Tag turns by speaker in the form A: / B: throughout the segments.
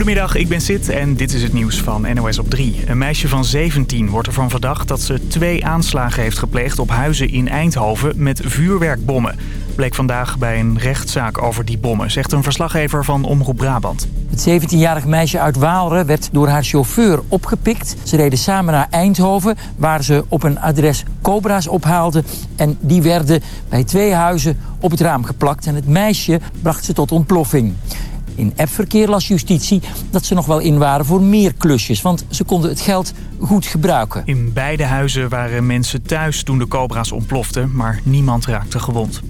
A: Goedemiddag, ik ben Sid en dit is het nieuws van NOS op 3. Een meisje van 17 wordt ervan verdacht dat ze twee aanslagen heeft gepleegd op huizen in Eindhoven met vuurwerkbommen. Bleek vandaag bij een rechtszaak over die bommen, zegt een verslaggever van Omroep Brabant.
B: Het 17-jarig meisje uit Waalre werd door haar chauffeur opgepikt. Ze reden samen naar Eindhoven, waar ze op een adres cobra's ophaalden. En die werden bij twee huizen op het raam geplakt. En het meisje bracht ze tot ontploffing. In appverkeer las justitie dat ze nog wel in waren voor meer klusjes. Want ze konden het geld goed gebruiken.
A: In beide huizen waren mensen thuis toen de cobra's ontploften, maar niemand raakte gewond.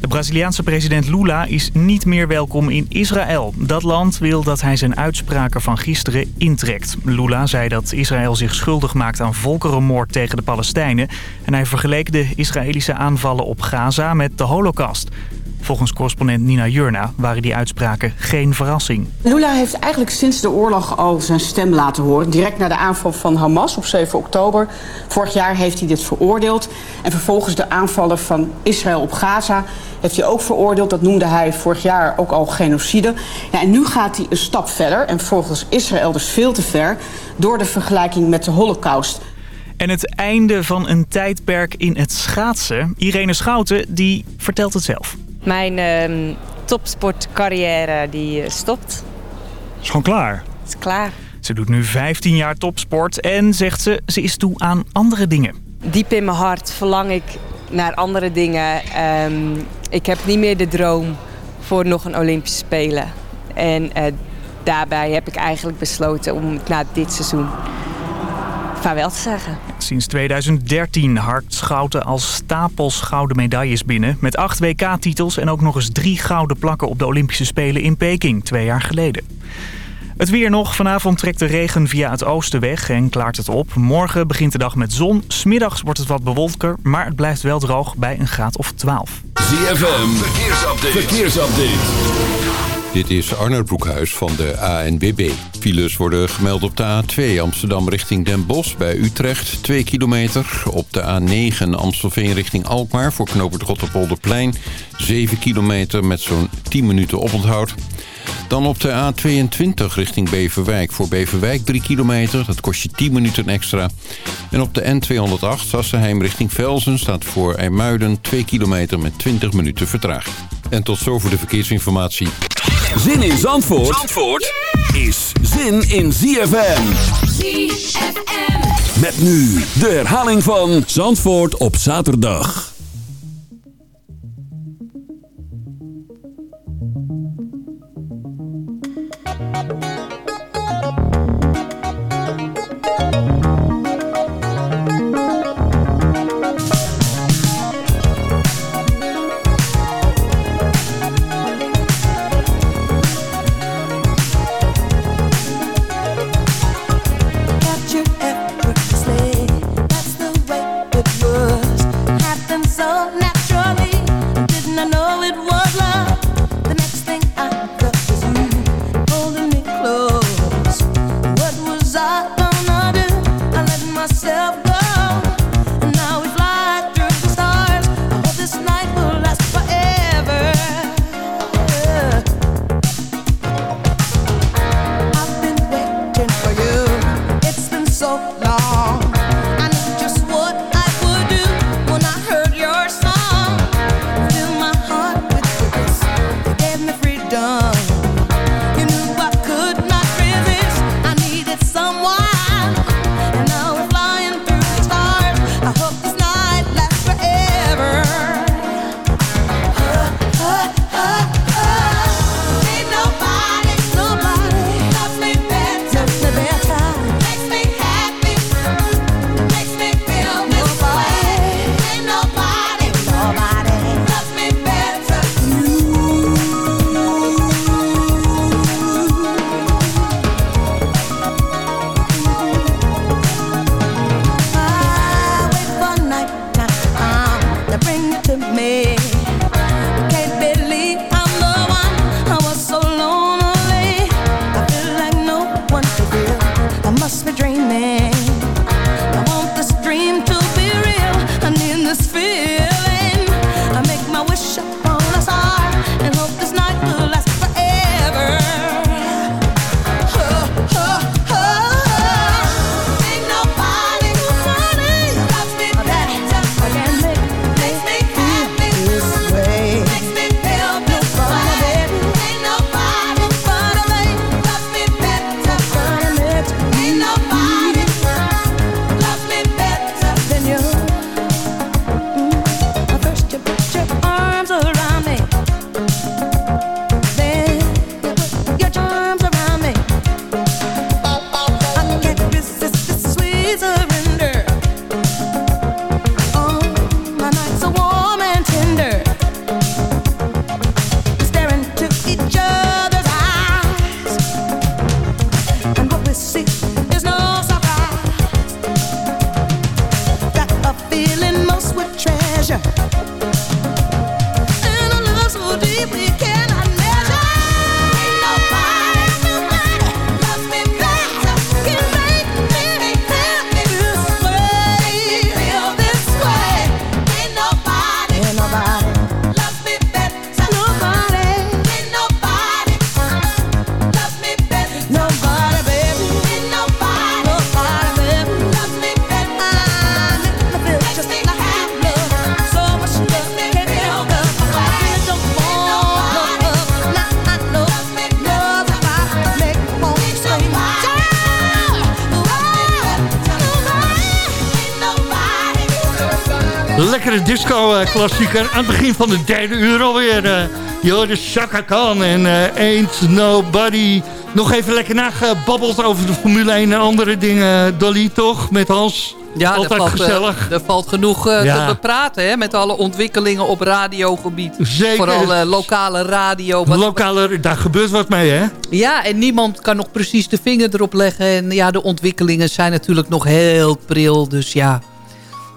A: De Braziliaanse president Lula is niet meer welkom in Israël. Dat land wil dat hij zijn uitspraken van gisteren intrekt. Lula zei dat Israël zich schuldig maakt aan volkerenmoord tegen de Palestijnen. En hij vergeleek de Israëlische aanvallen op Gaza met de holocaust. Volgens correspondent Nina Jurna waren die uitspraken geen verrassing.
C: Lula heeft eigenlijk sinds de oorlog al zijn stem laten horen. Direct na de aanval van Hamas op 7 oktober. Vorig jaar heeft hij dit veroordeeld. En vervolgens de aanvallen van Israël op Gaza heeft hij ook veroordeeld. Dat noemde hij vorig jaar ook al genocide. Ja, en nu gaat hij een stap verder. En volgens Israël dus veel te ver. Door de vergelijking met de holocaust.
A: En het einde van een tijdperk in het schaatsen. Irene Schouten die vertelt het zelf.
D: Mijn uh, topsportcarrière die stopt.
A: Is gewoon klaar?
D: Is klaar.
A: Ze doet nu 15 jaar topsport en zegt ze, ze is toe aan andere dingen.
D: Diep in mijn hart verlang ik naar andere dingen. Um, ik heb niet meer de droom voor nog een Olympische Spelen. En uh, daarbij heb ik eigenlijk besloten om na dit seizoen vaarwel te zeggen.
A: Sinds 2013 harkt Schouten als stapels gouden medailles binnen. Met acht WK-titels en ook nog eens drie gouden plakken op de Olympische Spelen in Peking twee jaar geleden. Het weer nog. Vanavond trekt de regen via het oosten weg en klaart het op. Morgen begint de dag met zon. Smiddags wordt het wat bewolker, maar het blijft wel droog bij een graad of 12.
E: ZFM, verkeersupdate. verkeersupdate. Dit is Arnold Broekhuis van de ANWB. Files worden gemeld op de A2 Amsterdam richting Den Bosch bij Utrecht 2 kilometer. Op de A9 Amstelveen richting Alkmaar voor knooppunt Rotterpolderplein 7 kilometer met zo'n 10 minuten oponthoud. Dan op de A22 richting Beverwijk voor Beverwijk 3 kilometer. Dat kost je 10 minuten extra. En op de N208 Sassenheim richting Velzen staat voor IJmuiden 2 kilometer met 20 minuten vertraging. En tot zover de verkeersinformatie.
F: Zin in Zandvoort, Zandvoort is zin in ZFM. ZFM. Met nu de herhaling van Zandvoort op zaterdag.
G: Aan het begin van de derde uur alweer. Uh, je de Chaka Khan en uh, Ain't Nobody. Nog even lekker nagebabbeld over de Formule 1 en andere dingen. Dolly, toch? Met Hans.
H: Ja,
G: Altijd
H: valt,
G: gezellig.
H: er valt genoeg te bepraten hè, met alle ontwikkelingen op radiogebied.
G: Zeker.
H: Vooral lokale radio.
G: Wat lokale, daar gebeurt wat mee, hè?
H: Ja, en niemand kan nog precies de vinger erop leggen. En ja, de ontwikkelingen zijn natuurlijk nog heel pril. Dus ja,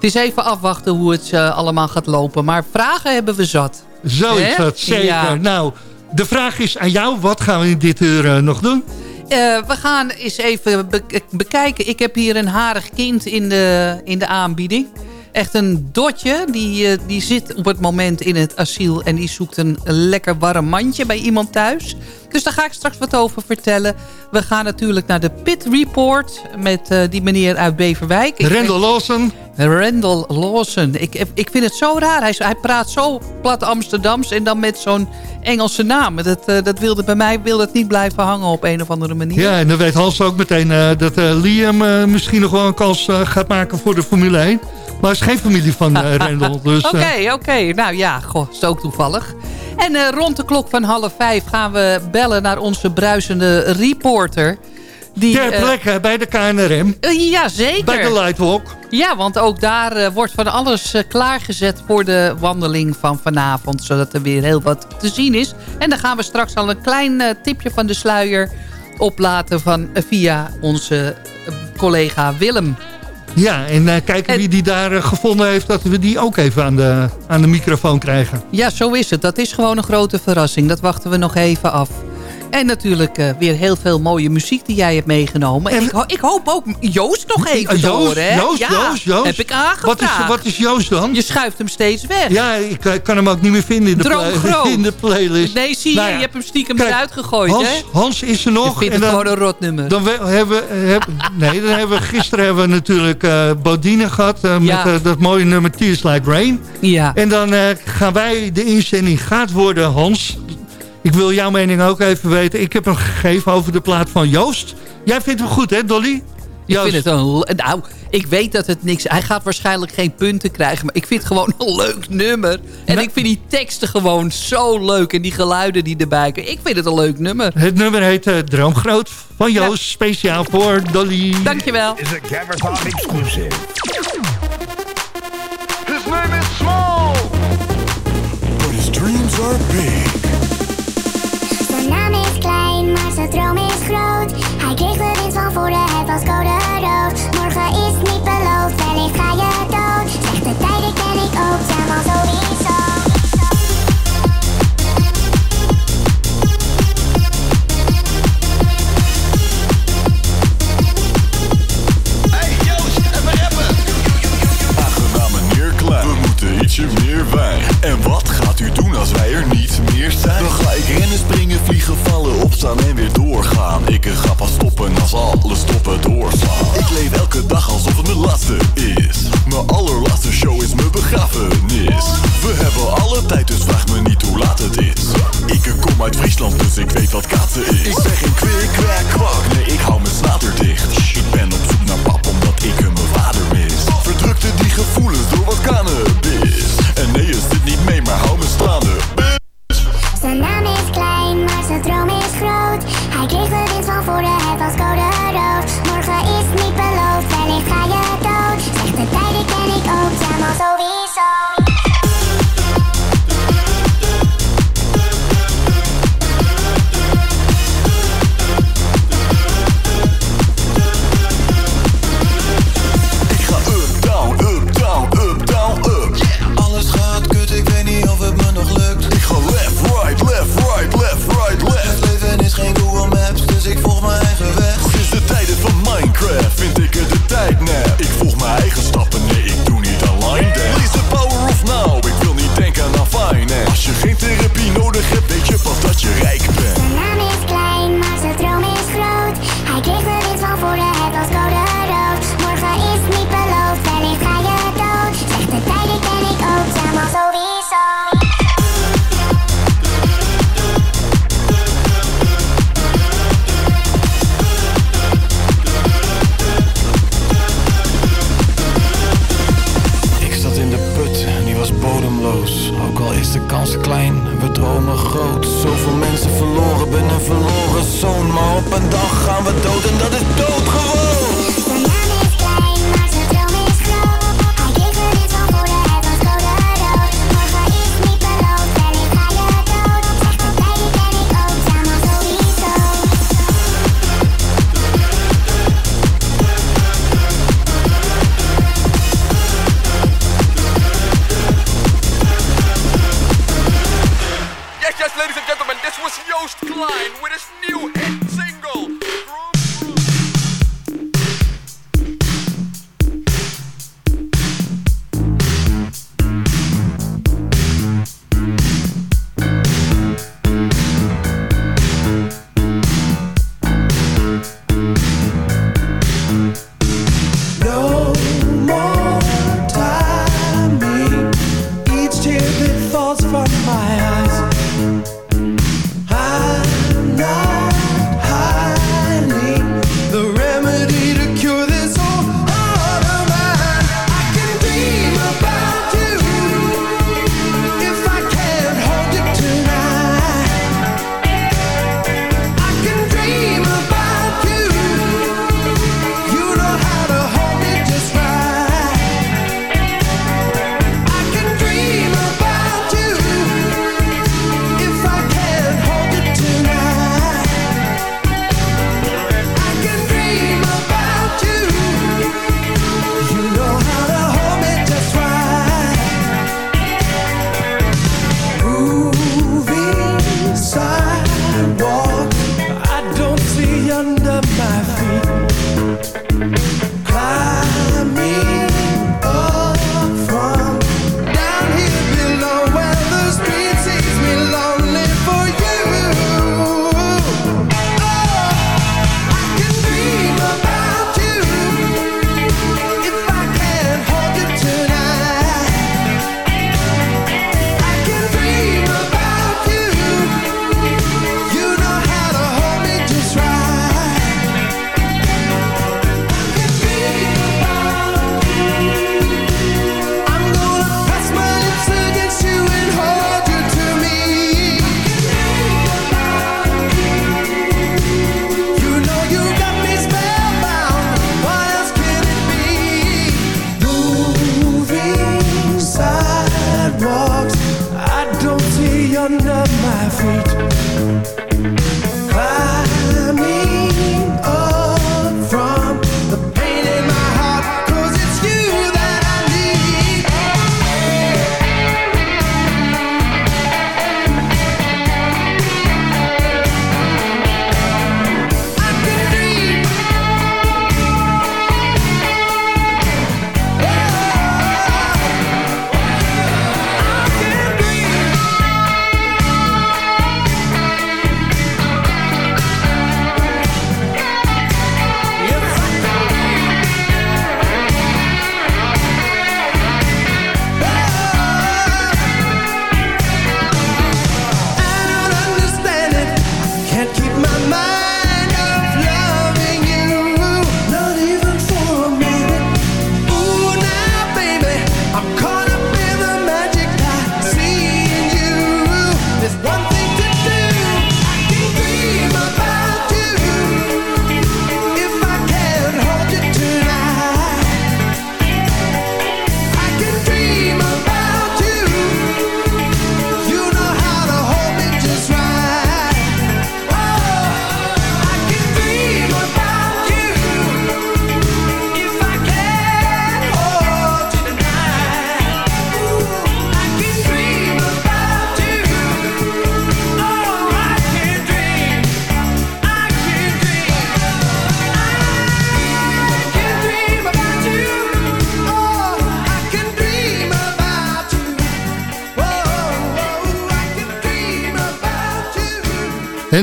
H: is even afwachten hoe het uh, allemaal gaat lopen. Maar vragen hebben we zat.
G: Zo is dat, zeker. Nou, de vraag is aan jou. Wat gaan we in dit uur uh, nog doen?
H: Uh, we gaan eens even be bekijken. Ik heb hier een harig kind in de, in de aanbieding. Echt een dotje. Die, die zit op het moment in het asiel. En die zoekt een lekker warm mandje bij iemand thuis. Dus daar ga ik straks wat over vertellen. We gaan natuurlijk naar de Pit Report met die meneer uit Beverwijk.
G: Randall Lawson.
H: Randall Lawson. Ik, ik vind het zo raar. Hij, hij praat zo plat Amsterdams en dan met zo'n Engelse naam. Dat, uh, dat wilde bij mij wil dat niet blijven hangen op een of andere manier.
G: Ja, en dan weet Hans ook meteen uh, dat Liam misschien nog wel een kans gaat maken voor de Formule 1. Maar hij is geen familie van Randall. Dus,
H: Oké, oké. Okay, okay. Nou ja, goh, is ook toevallig. En rond de klok van half vijf gaan we bellen naar onze bruisende reporter.
G: Die, Ter plekke uh, bij de KNRM.
H: Uh, ja, zeker.
G: Bij de Lightwalk.
H: Ja, want ook daar wordt van alles klaargezet voor de wandeling van vanavond. Zodat er weer heel wat te zien is. En dan gaan we straks al een klein tipje van de sluier oplaten van, via onze collega Willem.
G: Ja, en uh, kijken en... wie die daar uh, gevonden heeft... dat we die ook even aan de, aan de microfoon krijgen.
H: Ja, zo is het. Dat is gewoon een grote verrassing. Dat wachten we nog even af. En natuurlijk uh, weer heel veel mooie muziek die jij hebt meegenomen. En ik, ho ik, hoop ook Joost nog even te horen. Hè?
G: Joost,
H: ja,
G: Joost, Joost.
H: Heb ik aangevraagd.
G: Wat is, wat is Joost dan?
H: Je schuift hem steeds weg.
G: Ja, ik kan hem ook niet meer vinden in de, play in de playlist.
H: Nee, zie je, nou ja. je hebt hem stiekem
G: Kijk,
H: eruit gegooid.
G: Hans,
H: hè?
G: Hans is er nog.
H: Ik vind het gewoon een rotnummer.
G: Dan we, hebben, heb, nee, dan hebben we, gisteren hebben we natuurlijk uh, Bodine gehad. Uh, met ja. dat mooie nummer Tears Like Rain.
H: Ja.
G: En dan gaan wij, de inzending gaat worden, Hans... Ik wil jouw mening ook even weten. Ik heb hem gegeven over de plaat van Joost. Jij vindt hem goed, hè, Dolly?
H: Joost. Ik vind het een... Nou, ik weet dat het niks... Hij gaat waarschijnlijk geen punten krijgen. Maar ik vind het gewoon een leuk nummer. En ik vind die teksten gewoon zo leuk. En die geluiden die erbij komen. Ik vind het een leuk nummer.
G: Het nummer heet uh, Droomgroot van Joost. Ja. Speciaal voor Dolly.
H: Dankjewel.
I: Is Gamerton exclusive.
J: 輝く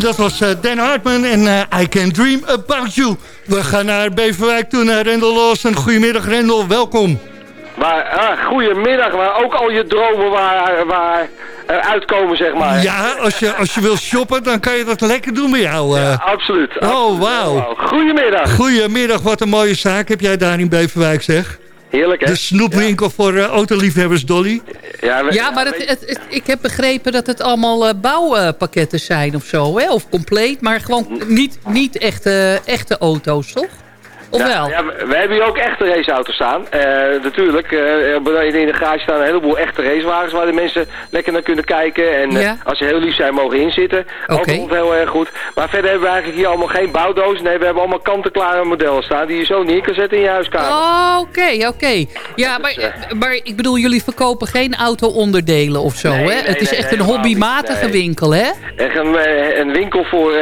J: dat
K: was
G: eh, Dan Hartman en eh, I Can Dream About You. We gaan naar Beverwijk toe, naar Rendel Lawson. Goedemiddag Rendel, welkom.
L: Maar, ah, goedemiddag, waar ook al je dromen waar, waar uitkomen, zeg maar.
G: Ja, als je, als je wil shoppen, dan kan je dat lekker doen bij jou. Eh.
L: Ja, absoluut.
G: Oh, wauw.
L: Goedemiddag.
G: Goedemiddag, wat een mooie zaak heb jij daar in Beverwijk, zeg.
L: Heerlijk, hè?
G: De snoepwinkel voor autoliefhebbers, Dolly.
L: Ja, we-
H: Ja, maar het, het, het- ik heb begrepen dat het allemaal eh, bouwpakketten zijn of zo, hè? Of compleet, maar gewoon niet, niet echte, echte auto's, toch? Of
L: Ja,
H: wel?
L: Ja, we, hebben hier ook echte raceauto's staan. Eh, natuurlijk, eh, in in de garage staan een heleboel echte racewagens waar de mensen lekker naar kunnen kijken. En eh, als ze heel lief zijn, mogen inzitten. Ook
H: Oké.
L: altijd heel erg goed. Maar verder hebben we eigenlijk hier allemaal geen bouwdozen. Nee, we hebben allemaal kant-en-klare modellen staan die je zo neer kan zetten in je huiskamer.
H: Oh, oké, oké. Ja, maar, maar ik bedoel, jullie verkopen geen auto-onderdelen of zo,
L: Nee,
H: hè?
L: nee,
H: het is
L: nee,
H: echt een hobbymatige winkel, hè?
L: Echt een, een winkel voor,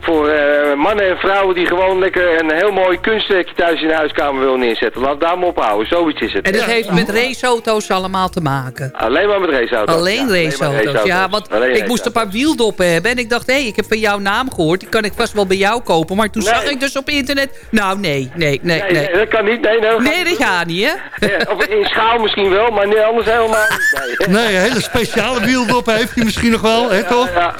L: voor mannen en vrouwen die gewoon lekker een heel mooi kunstwerkje thuis in de huiskamer willen neerzetten. Laat daar maar op houden, zoiets is het.
H: En dat heeft met raceauto's allemaal te maken.
L: Alleen maar met raceauto's.
H: Alleen
L: Ja,
H: raceauto's, ja. Want
L: Alleen
H: ik moest een paar wieldoppen hebben. En ik dacht, hé, hey, ik heb van jouw naam gehoord. Die kan ik vast wel bij jou kopen. Maar toen
L: Nee.
H: zag ik dus op internet... Nou, nee, nee, nee,
L: Nee,
H: nee.
L: dat kan niet. Nee, nee, dat
H: Nee, dat gaat niet, hè?
L: Ja, of in schaal misschien wel, maar nee, anders helemaal niet. Nee,
G: hele speciale wieldop heeft hij misschien nog wel, hè toch?
L: Ja,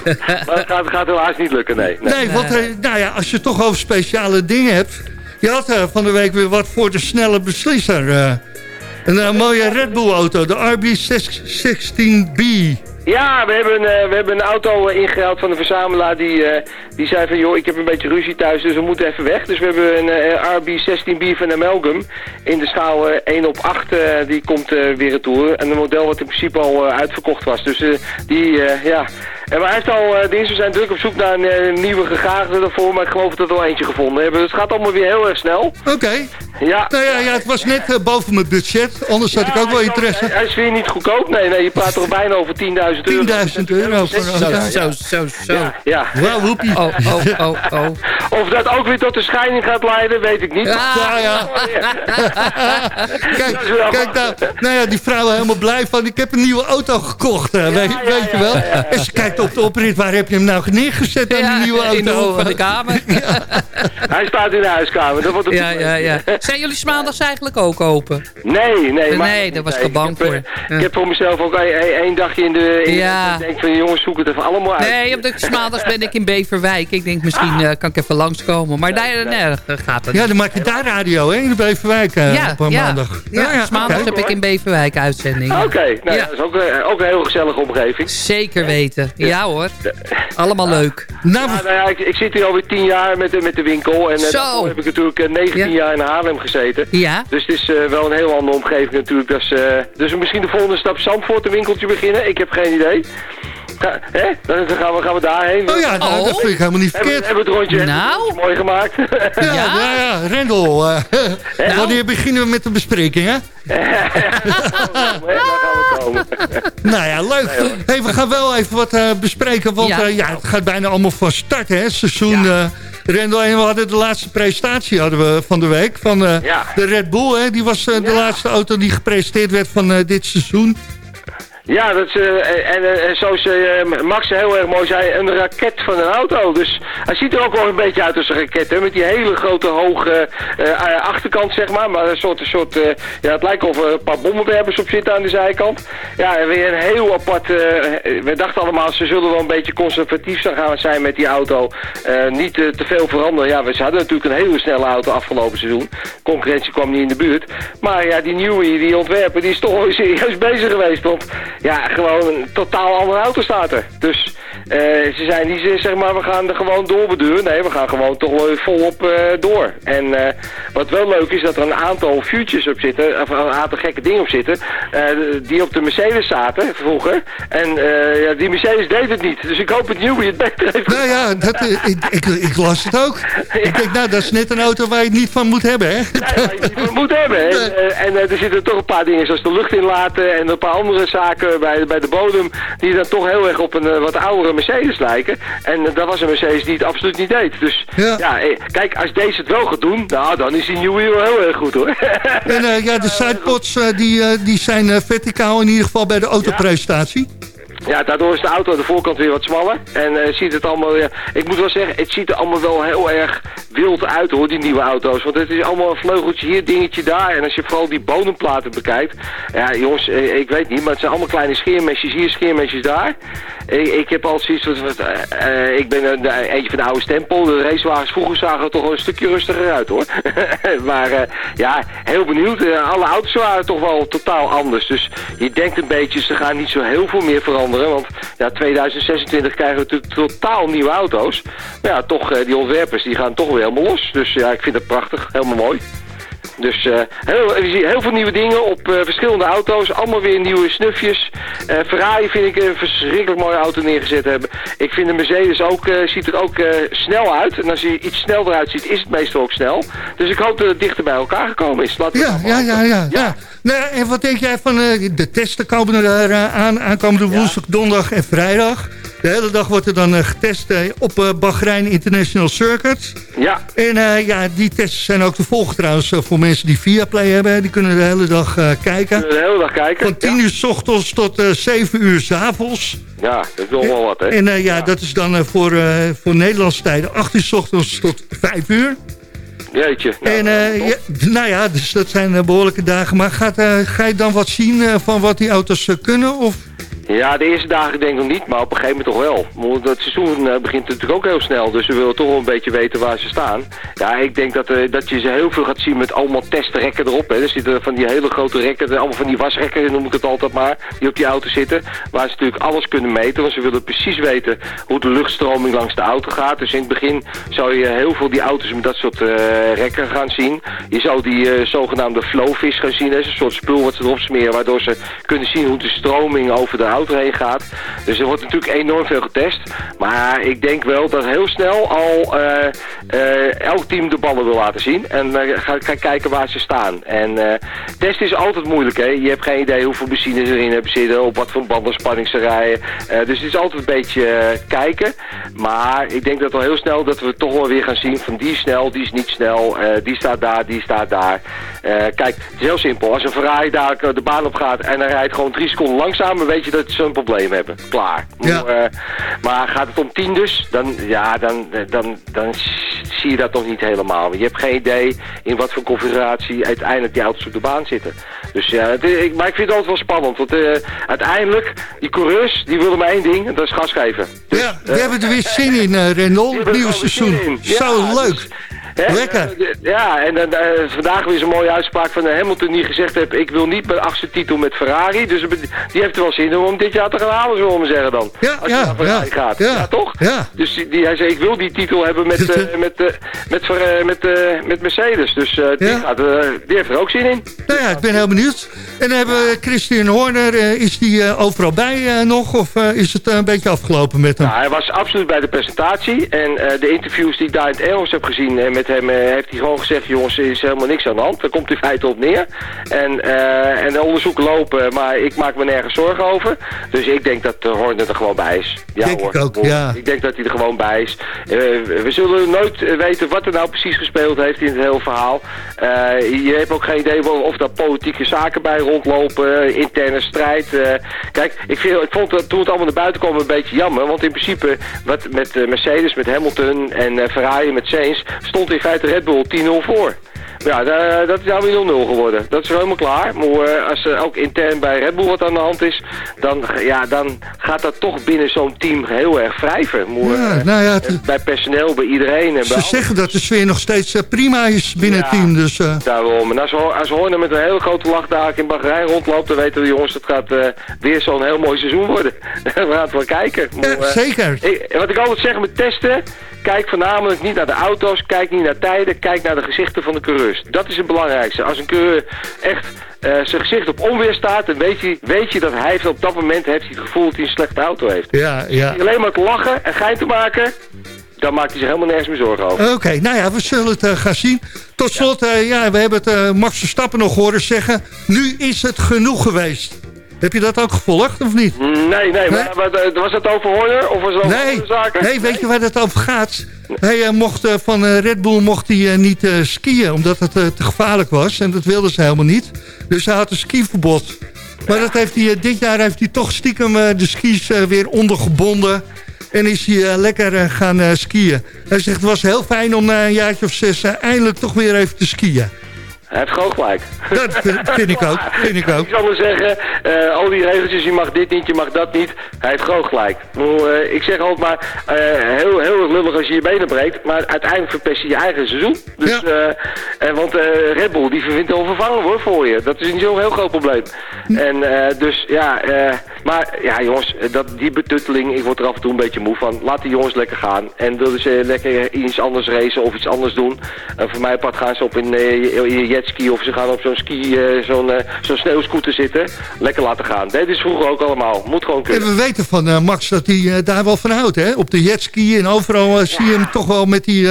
L: maar het gaat, gaat helaas niet lukken, nee. nee.
G: Nee, want eh, nou ja, als je toch over speciale dingen hebt... Je had eh, van de week weer wat voor de snelle beslisser. eh. een eh, mooie Red Bull auto, de RB16B.
L: Ja, we hebben, eh, we hebben een auto eh, ingehaald van een verzamelaar die, eh, die zei van... joh, ik heb een beetje ruzie thuis, dus we moeten even weg. Dus we hebben een eh, RB16B van Amalgam in de schaal eh, 1 op 8. eh, die komt weer retour. En een model wat in principe al uitverkocht was. Dus die, ja... En hij heeft al, dingen, we zijn druk op zoek naar een nieuwe gegaagde daarvoor, maar ik geloof dat we wel eentje gevonden hebben. Dus het gaat allemaal weer heel erg snel.
G: Oké.
L: Ja.
G: Nou ja, ja, het was net boven mijn budget. Anders had ik ook wel interesse.
L: Hij, hij is weer niet goedkoop. Nee, nee, je praat toch bijna over 10.000 euro.
G: 10.000 euro voor een
H: Zo, zo, zo, zo.
L: Ja, ja.
G: Wauw, woepie.
H: Oh, oh, oh, oh.
L: Of dat ook weer tot de scheiding gaat leiden, weet ik niet.
G: Ja, ja. Kijk, kijk nou, nou ja, die vrouw helemaal blij van, ik heb een nieuwe auto gekocht, eh, weet, weet je wel. En ze kijkt op de oprit, waar heb je hem nou neergezet aan die nieuwe auto?
H: in de hoek van de kamer.
L: Hij staat in de huiskamer. Dat wordt het
H: Ja, ja, ja. Zijn jullie 's maandags eigenlijk ook open?
L: Nee, nee. maar-
H: Nee, daar was ik bang
L: ik heb,
H: voor.
L: eh,
H: Ja.
L: Ik heb voor mezelf ook één- dagje in de... In
H: Ja.
L: Ik denk van, jongens, zoek het even allemaal uit.
H: Nee, op de 's maandags ben ik in Beverwijk. Ik denk, misschien eh, kan ik even langskomen. Maar nee, nee, dat gaat het
G: Ja, dan maak je daar radio, hè, in de Beverwijk eh,
H: Ja,
G: op een
H: ja.
G: maandag.
H: Ja, 's maandags heb ik in Beverwijk uitzending.
L: Oké, nou,
H: Ja.
L: dat is ook, eh, ook een heel gezellige omgeving.
H: Zeker weten. Ja hoor. Allemaal leuk.
G: Nou,
L: Ja, nou ja, ik, ik zit hier alweer tien jaar met, met de winkel. En eh,
H: Zo.
L: daarvoor heb ik natuurlijk eh, 19 jaar in Haarlem gezeten.
H: Ja.
L: Dus het is eh, wel een heel andere omgeving natuurlijk. Dus, eh, dus misschien de volgende stap Zandvoort een winkeltje beginnen. Ik heb geen idee. Ga, hè? Dan gaan we, gaan we daarheen.
G: Oh ja, nou, dat vind ik helemaal niet verkeerd.
L: hebben we het rondje hebben we het
H: Nou.
L: rondje mooi gemaakt.
G: Ja, ja, ja, Rendel. eh, Wanneer beginnen we met de bespreking, hè?
L: Daar gaan we komen.
G: Nou ja, leuk. Hey, we gaan wel even wat eh, bespreken, want
H: Ja.
G: ja. ja, het gaat bijna allemaal van start, hè, het seizoen. eh Rendel, en we hadden de laatste presentatie hadden we van de week van eh,
L: Ja.
G: de Red Bull. Hè, die was eh, de laatste auto die gepresenteerd werd van eh, dit seizoen.
L: Ja, dat is, eh, en, eh, en zoals eh, Max heel erg mooi zei, een raket van een auto. Dus hij ziet er ook wel een beetje uit als een raket, hè, met die hele grote hoge eh, achterkant, zeg maar. Maar een soort, een soort eh, ja, het lijkt of er een paar bommenwerpers op zitten aan de zijkant. Ja, en weer een heel apart, eh, we dachten allemaal, ze zullen wel een beetje conservatief gaan zijn met die auto. Eh, niet eh, te veel veranderen. Ja, we hadden natuurlijk een hele snelle auto afgelopen seizoen. Concurrentie kwam niet in de buurt. Maar ja, die nieuwe, die ontwerper, die is toch wel serieus bezig geweest. Want ja, gewoon een totaal andere auto staat er. Dus ze zijn niet eh, zeg maar, we gaan er gewoon doorbeduren. Nee, we gaan gewoon toch volop eh, door. En eh, wat wel leuk is, dat er een aantal futures op zitten, of een aantal gekke dingen op zitten, eh, die op de Mercedes zaten vroeger. En eh, ja, die Mercedes deed het niet. Dus ik hoop het nieuwe het beter heeft
G: Nou ja, dat, eh, ik, ik, ik las het ook. Ik denk, nou, dat is net een auto waar je het niet van moet hebben, hè?
L: we moeten hebben. En, eh, en eh, er zitten toch een paar dingen zoals de lucht inlaten en een paar andere zaken bij, bij de bodem die dan toch heel erg op een eh, wat oudere Mercedes lijken. En eh, dat was een Mercedes die het absoluut niet deed. Dus ja, eh, kijk, als deze het wel gaat doen, nou dan is die nieuwe wel heel erg goed hoor.
G: En eh, ja, de sidepods die, die zijn verticaal in ieder geval bij de autopresentatie.
L: Ja, daardoor is de auto aan de voorkant weer wat smaller. En eh, ziet het allemaal, ja, ik moet wel zeggen, het ziet er allemaal wel heel erg wild uit hoor, die nieuwe auto's. Want het is allemaal een vleugeltje hier, dingetje daar. En als je vooral die bodemplaten bekijkt. Ja jongens, eh, ik weet niet, maar het zijn allemaal kleine scheermesjes hier, scheermesjes daar. Ik, ik heb al zoiets van, eh, ik ben een, eentje van de oude stempel. De racewagens vroeger zagen er toch wel een stukje rustiger uit hoor. maar ja, heel benieuwd. Alle auto's waren toch wel totaal anders. Dus je denkt een beetje, ze gaan niet zo heel veel meer veranderen. Want ja, 2026 krijgen we natuurlijk totaal nieuwe auto's. Maar ja, toch, eh, die ontwerpers die gaan toch weer helemaal los. Dus ja, ik vind het prachtig. Helemaal mooi. Dus eh, heel, je ziet heel veel nieuwe dingen op eh, verschillende auto's. Allemaal weer nieuwe snufjes. Eh, Ferrari vind ik een verschrikkelijk mooie auto neergezet hebben. Ik vind de Mercedes ook, ziet er ook snel uit. En als je iets snel eruit ziet, is het meestal ook snel. Dus ik hoop dat het dichter bij elkaar gekomen is. Laten
G: Ja, ja, ja, ja. ja. Nou, en wat denk jij van de testen komen er aan, aankomende woensdag, donderdag en vrijdag? De hele dag wordt er dan eh, getest eh, op eh, Bahrein International Circuit.
L: Ja.
G: En ja, die tests zijn ook te volgen trouwens voor mensen die Viaplay hebben. Die kunnen de hele dag kijken.
L: De hele dag kijken.
G: Van 10 uur s ochtends tot eh 7 uur s avonds.
L: Ja, dat is wel wel wat hè.
G: En eh, ja, dat is dan voor, voor Nederlandse tijden 8 uur s ochtends tot 5 uur.
L: Jeetje. Nou,
G: en ja, nou ja, dus dat zijn eh, behoorlijke dagen. Maar gaat, eh, ga je dan wat zien van wat die auto's kunnen? Of?
L: Ja, de eerste dagen denk ik nog niet, maar op een gegeven moment toch wel. Want Het seizoen eh, begint natuurlijk ook heel snel, dus we willen toch wel een beetje weten waar ze staan. Ja, ik denk dat, eh, dat je ze heel veel gaat zien met allemaal testrekken erop. Hè. Er zitten van die hele grote rekken, allemaal van die wasrekken noem ik het altijd maar, die op die auto zitten. Waar ze natuurlijk alles kunnen meten, want ze willen precies weten hoe de luchtstroming langs de auto gaat. Dus in het begin zou je heel veel die auto's met dat soort eh, rekken gaan zien. Je zou die zogenaamde flowfish gaan zien, hè. Zo'n soort spul wat ze erop smeren, waardoor ze kunnen zien hoe de stroming over de auto heen gaat. Dus er wordt natuurlijk enorm veel getest. Maar ik denk wel dat heel snel al eh, eh, elk team de ballen wil laten zien. En eh, ga, ga kijken waar ze staan. En testen is altijd moeilijk. Hè? Je hebt geen idee hoeveel benzines erin hebben zitten. Op wat voor bandenspanning ze rijden. Dus het is altijd een beetje kijken. Maar ik denk dat al heel snel dat we toch wel weer gaan zien van die is snel, die is niet snel. die staat daar, die staat daar. Kijk, het is heel simpel. Als een Ferrari daar de baan op gaat en hij rijdt gewoon drie seconden langzamer, weet je dat ze een probleem hebben. Klaar.
G: Ja.
L: Maar, eh, maar gaat het om tien dus, dan, ja, dan, eh, dan, dan zie je dat nog niet helemaal. Je hebt geen idee in wat voor configuratie uiteindelijk die auto's op de baan zitten. Dus ja, het, is- ik, maar ik vind het altijd wel spannend. Want eh, uiteindelijk, die coureurs, die willen maar één ding, en dat is gas geven.
G: Ja, we hebben er weer zin in, eh Rendel. Het nieuwe seizoen. Zo leuk.
L: Hè?
G: Lekker.
L: Ja, en eh, eh, vandaag weer zo'n mooie uitspraak van eh, Hamilton die gezegd heeft... ik wil niet mijn achtste titel met Ferrari. Dus die heeft er wel zin in om dit jaar te gaan halen, zullen we maar zeggen dan.
G: Ja,
L: Als je naar Ferrari gaat.
G: ja.
L: toch?
G: Ja.
L: Dus die, hij zei, ik wil die titel hebben met, eh, met, met, met, met Mercedes. Dus die, gaat, die heeft er ook zin in.
G: Nou ja, ik ben heel benieuwd. En dan hebben we Christian Horner. is die overal bij nog? Of is het een beetje afgelopen met hem?
L: Nou, hij was absoluut bij de presentatie. En de interviews die ik daar in het Engels heb gezien met hem, eh, heeft hij gewoon gezegd, jongens, er is helemaal niks aan de hand. Daar komt in feite op neer. En, eh, en de onderzoeken lopen, maar ik maak me nergens zorgen over. Dus ik denk dat uh, Horner er gewoon bij is. Ja,
G: Denk
L: hoor.
G: ik ook, ja.
L: Ik denk dat hij er gewoon bij is. Eh, we zullen nooit eh, weten wat er nou precies gespeeld heeft in het hele verhaal. Eh, je hebt ook geen idee of daar politieke zaken bij rondlopen, eh, interne strijd. eh. kijk, ik, vind, ik vond het toen het allemaal naar buiten kwam een beetje jammer. Want in principe, wat met eh, Mercedes, met Hamilton en eh, Ferrari, met Sainz, stond in feite Red Bull 10-0 voor. Maar Ja, da- dat is nou weer 0-0 geworden. Dat is helemaal klaar. Maar eh, als er ook intern bij Red Bull wat aan de hand is, dan, ja, dan gaat dat toch binnen zo'n team heel erg wrijven. Maar,
G: Ja,
L: eh,
G: nou ja, het-
L: bij personeel, bij iedereen. En
G: Ze zeggen dat de sfeer nog steeds eh, prima is binnen het team. Dus eh,
L: Daarom. En als, als Horner met een hele grote lach daar in Bahrein rondloopt, dan weten we jongens, dat gaat eh, weer zo'n heel mooi seizoen worden. we gaan het wel kijken. Maar, eh,
G: zeker.
L: ik- wat ik altijd zeg met testen, kijk voornamelijk niet naar de auto's, kijk niet naar tijden, kijk naar de gezichten van de coureurs. Dat is het belangrijkste. Als een coureur echt eh, zijn gezicht op onweer staat, dan weet je, weet je dat hij heeft op dat moment heeft hij het gevoel dat hij een slechte auto heeft.
G: ja, ja.
L: Alleen maar te lachen en gein te maken, dan maakt hij zich helemaal nergens meer zorgen over.
G: Oké, nou ja, we zullen het eh, gaan zien. Tot slot, eh, ja, we hebben het eh, Max Verstappen nog horen zeggen. Nu is het genoeg geweest. Heb je dat ook gevolgd, of niet?
L: Nee, nee, maar, maar, eh, was het over Horner of was het over
G: Nee,
L: zaken?
G: nee, weet je waar het over gaat? Hij eh, mocht eh, van Red Bull mocht hij, niet skiën, omdat het te gevaarlijk was. En dat wilden ze helemaal niet. Dus hij had een skiverbod. Maar dat heeft hij, dit jaar heeft hij toch stiekem de skis weer ondergebonden. En is hij lekker gaan skiën. Hij zegt, het was heel fijn om na een jaartje of zes eindelijk toch weer even te skiën.
L: Hij heeft gewoon gelijk.
G: Dat vind, vind ik ook. Vind ik ook.
L: Ik zal maar zeggen, eh, al die regeltjes, je mag dit niet, je mag dat niet. Hij heeft gewoon gelijk. Eh, ik zeg altijd maar, eh, heel, heel erg lullig als je je benen breekt, maar uiteindelijk verpest je je eigen seizoen. Dus, eh, en want eh, Red Bull, die vindt wel vervangen hoor, voor je. Dat is niet zo'n heel groot probleem. En eh, dus, ja, eh, maar ja jongens, eh, dat, die betutteling, ik word er af en toe een beetje moe van. Laat die jongens lekker gaan. En willen ze lekker iets anders racen of iets anders doen. Voor mij apart gaan ze op in, eh, een jetski of ze gaan op zo'n ski, eh, zo'n zo'n sneeuwscooter zitten. Lekker laten gaan. Dat is vroeger ook allemaal. Moet gewoon
G: En
L: kunnen.
G: we weten van Max dat hij daar wel van houdt. Hè? Op de jetski en overal zie je hem toch wel met die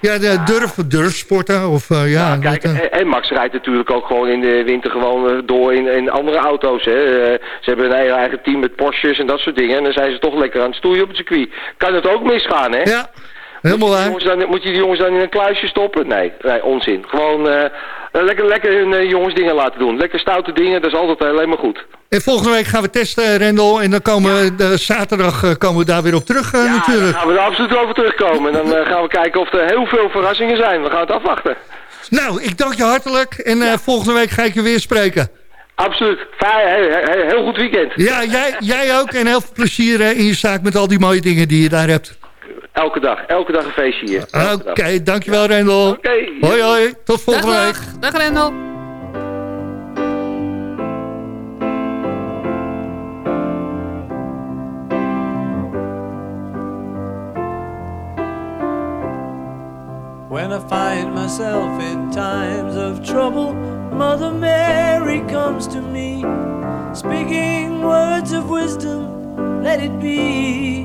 G: ja, de durf, durfsporten. Of, eh, ja,
L: Ja, kijk,
G: dat, eh,
L: en, en Max rijdt natuurlijk ook gewoon in de winter gewoon eh, door in, in andere auto's. Hè. Eh, ze hebben een heel eigen team met Porsches en dat soort dingen. En dan zijn ze toch lekker aan het stoeien op het circuit. Kan het ook misgaan, hè?
G: Ja, helemaal
L: moet je, die
G: waar.
L: jongens dan, moet je die jongens dan in een kluisje stoppen? Nee, nee onzin. Gewoon eh, lekker, lekker hun eh, jongens dingen laten doen. Lekker stoute dingen, dat is altijd alleen maar goed.
G: En volgende week gaan we testen, Rendel. En dan komen we de zaterdag eh, komen we daar weer op terug eh,
L: Ja, daar
G: natuurlijk.
L: gaan we er absoluut over terugkomen. En dan eh, gaan we kijken of er heel veel verrassingen zijn. We gaan het afwachten.
G: Nou, ik dank je hartelijk. En eh, volgende week ga ik je weer spreken.
L: Absoluut. Fijn, heel, goed weekend.
G: Ja, jij, jij ook. En heel veel plezier eh, in je zaak met al die mooie dingen die je daar hebt.
L: Elke dag, elke dag een feestje hier.
G: Oké, dankjewel Rendel.
L: Oké.
G: Hoi hoi, tot
H: Dag,
G: volgende week.
H: dag. Dag Rendel.
M: When I find myself in times of trouble, Mother Mary comes to me, speaking words of wisdom, let it be.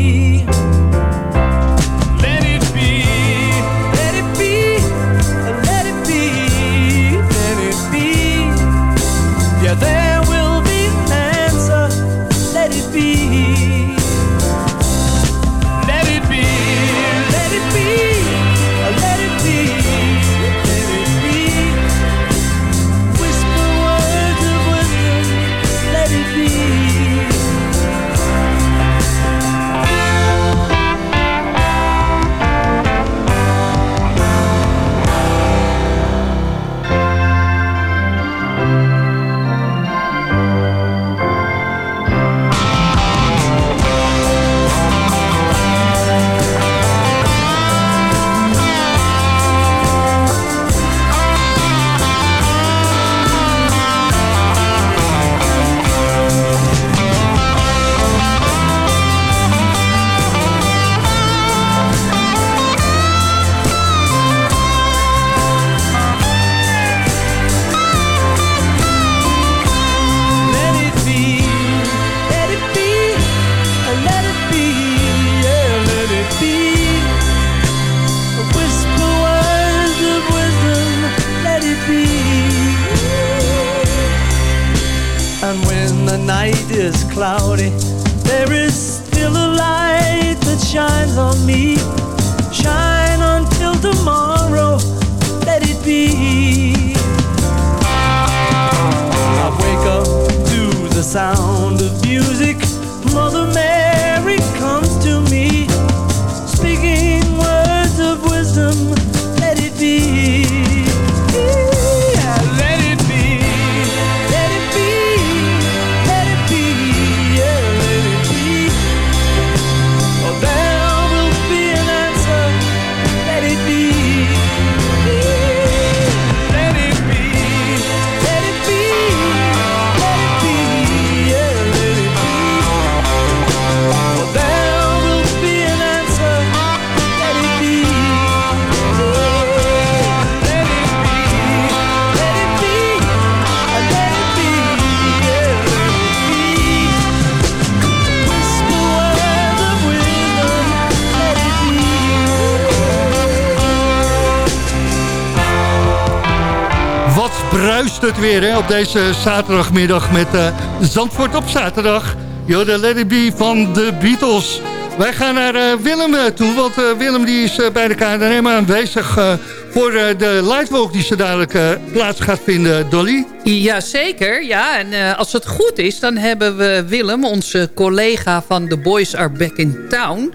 G: Weer hè, op deze zaterdagmiddag met eh, Zandvoort op zaterdag. Let It Be van de Beatles. Wij gaan naar eh, Willem eh, toe, want Willem die is bij de KNRM aanwezig... voor de lightwalk die zo dadelijk plaats gaat vinden, Dolly.
H: Jazeker, ja. En als het goed is, dan hebben we Willem, onze collega van The Boys Are Back in Town...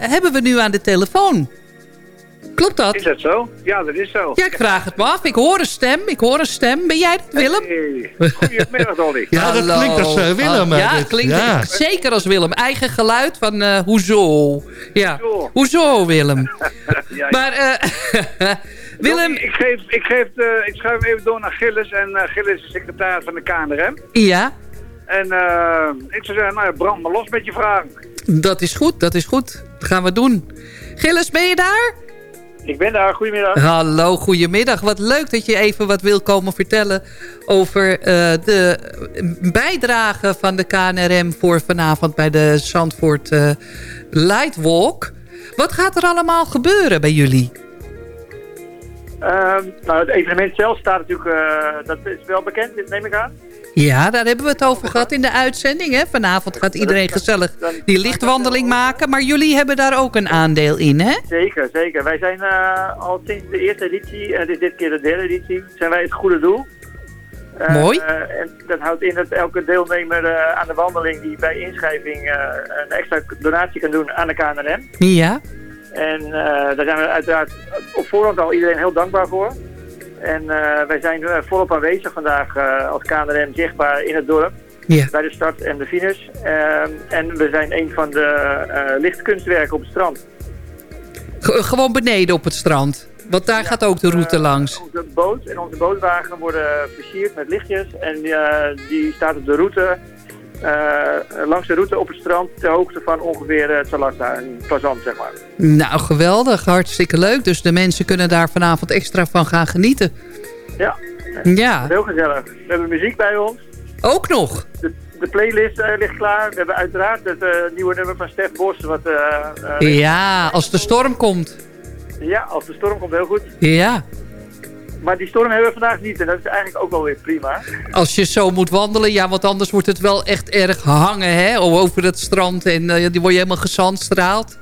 H: hebben we nu aan de telefoon. Klopt dat?
N: Is dat zo? Ja, dat is zo.
H: Ja, ik vraag het me af. Ik hoor een stem, ik hoor een stem. Ben jij dat, Willem?
N: Hey, goedemiddag, Dolly.
G: Ja, dat klinkt als eh, Willem. eh,
H: Ja,
G: dit.
H: klinkt
G: Ja.
H: zeker als Willem. Eigen geluid van eh, hoezo. Ja, hoezo Willem.
N: Ja,
H: Maar eh, Willem...
N: Ik geef, ik, geef de, ik schuif even door naar Gilles. En eh, Gilles is de secretaris van de KNRM.
H: Ja,
N: En eh, ik zou zeggen, nou ja, brand maar los met je vragen.
H: dat is goed, dat is goed. Dat gaan we doen. Gilles, ben je daar?
N: Ik ben daar, goedemiddag.
H: Hallo, goedemiddag. Wat leuk dat je even wat wil komen vertellen over eh, de bijdrage van de KNRM voor vanavond bij de Zandvoort eh, Lightwalk. Wat gaat er allemaal gebeuren bij jullie?
N: Ehm, nou, het evenement zelf staat natuurlijk, eh, dat is wel bekend, neem ik aan.
H: Ja, daar hebben we het over gehad in de uitzending. Hè? Vanavond gaat iedereen gezellig die lichtwandeling maken. Maar jullie hebben daar ook een aandeel in, hè?
N: Zeker, zeker. Wij zijn eh, al sinds de eerste editie, en dit keer de derde editie, zijn wij het goede doel. Eh,
H: Mooi.
N: en dat houdt in dat elke deelnemer eh, aan de wandeling die bij inschrijving een extra donatie kan doen aan de KNRM.
H: Ja.
N: En daar zijn we uiteraard op voorhand al iedereen heel dankbaar voor. En eh, wij zijn eh, volop aanwezig vandaag eh, als KNRM zichtbaar in het dorp.
H: Ja.
N: Bij de start en de finish. Ehm, en we zijn een van de lichtkunstwerken op het strand.
H: G- gewoon beneden op het strand. Want daar gaat ook de route langs.
N: Onze boot en onze bootwagen worden versierd met lichtjes. En die staat op de route, eh, langs de route op het strand, ter hoogte van ongeveer uh, Talassa, een plazant zeg maar.
H: Nou, geweldig. Hartstikke leuk. Dus de mensen kunnen daar vanavond extra van gaan genieten.
N: Ja,
H: Ja,
N: heel gezellig. We hebben muziek bij ons.
H: ook nog.
N: De, de playlist eh, ligt klaar. We hebben uiteraard het eh, nieuwe nummer van Stef Bos. Wat, eh, eh,
H: Ja, als de storm komt.
N: ja, als de storm komt heel goed.
H: Ja,
N: Maar die storm hebben we vandaag niet en dat is eigenlijk ook wel weer prima.
H: als je zo moet wandelen. Ja, want anders wordt het wel echt erg hangen, hè? Over het strand en eh, die word je helemaal gezandstraald.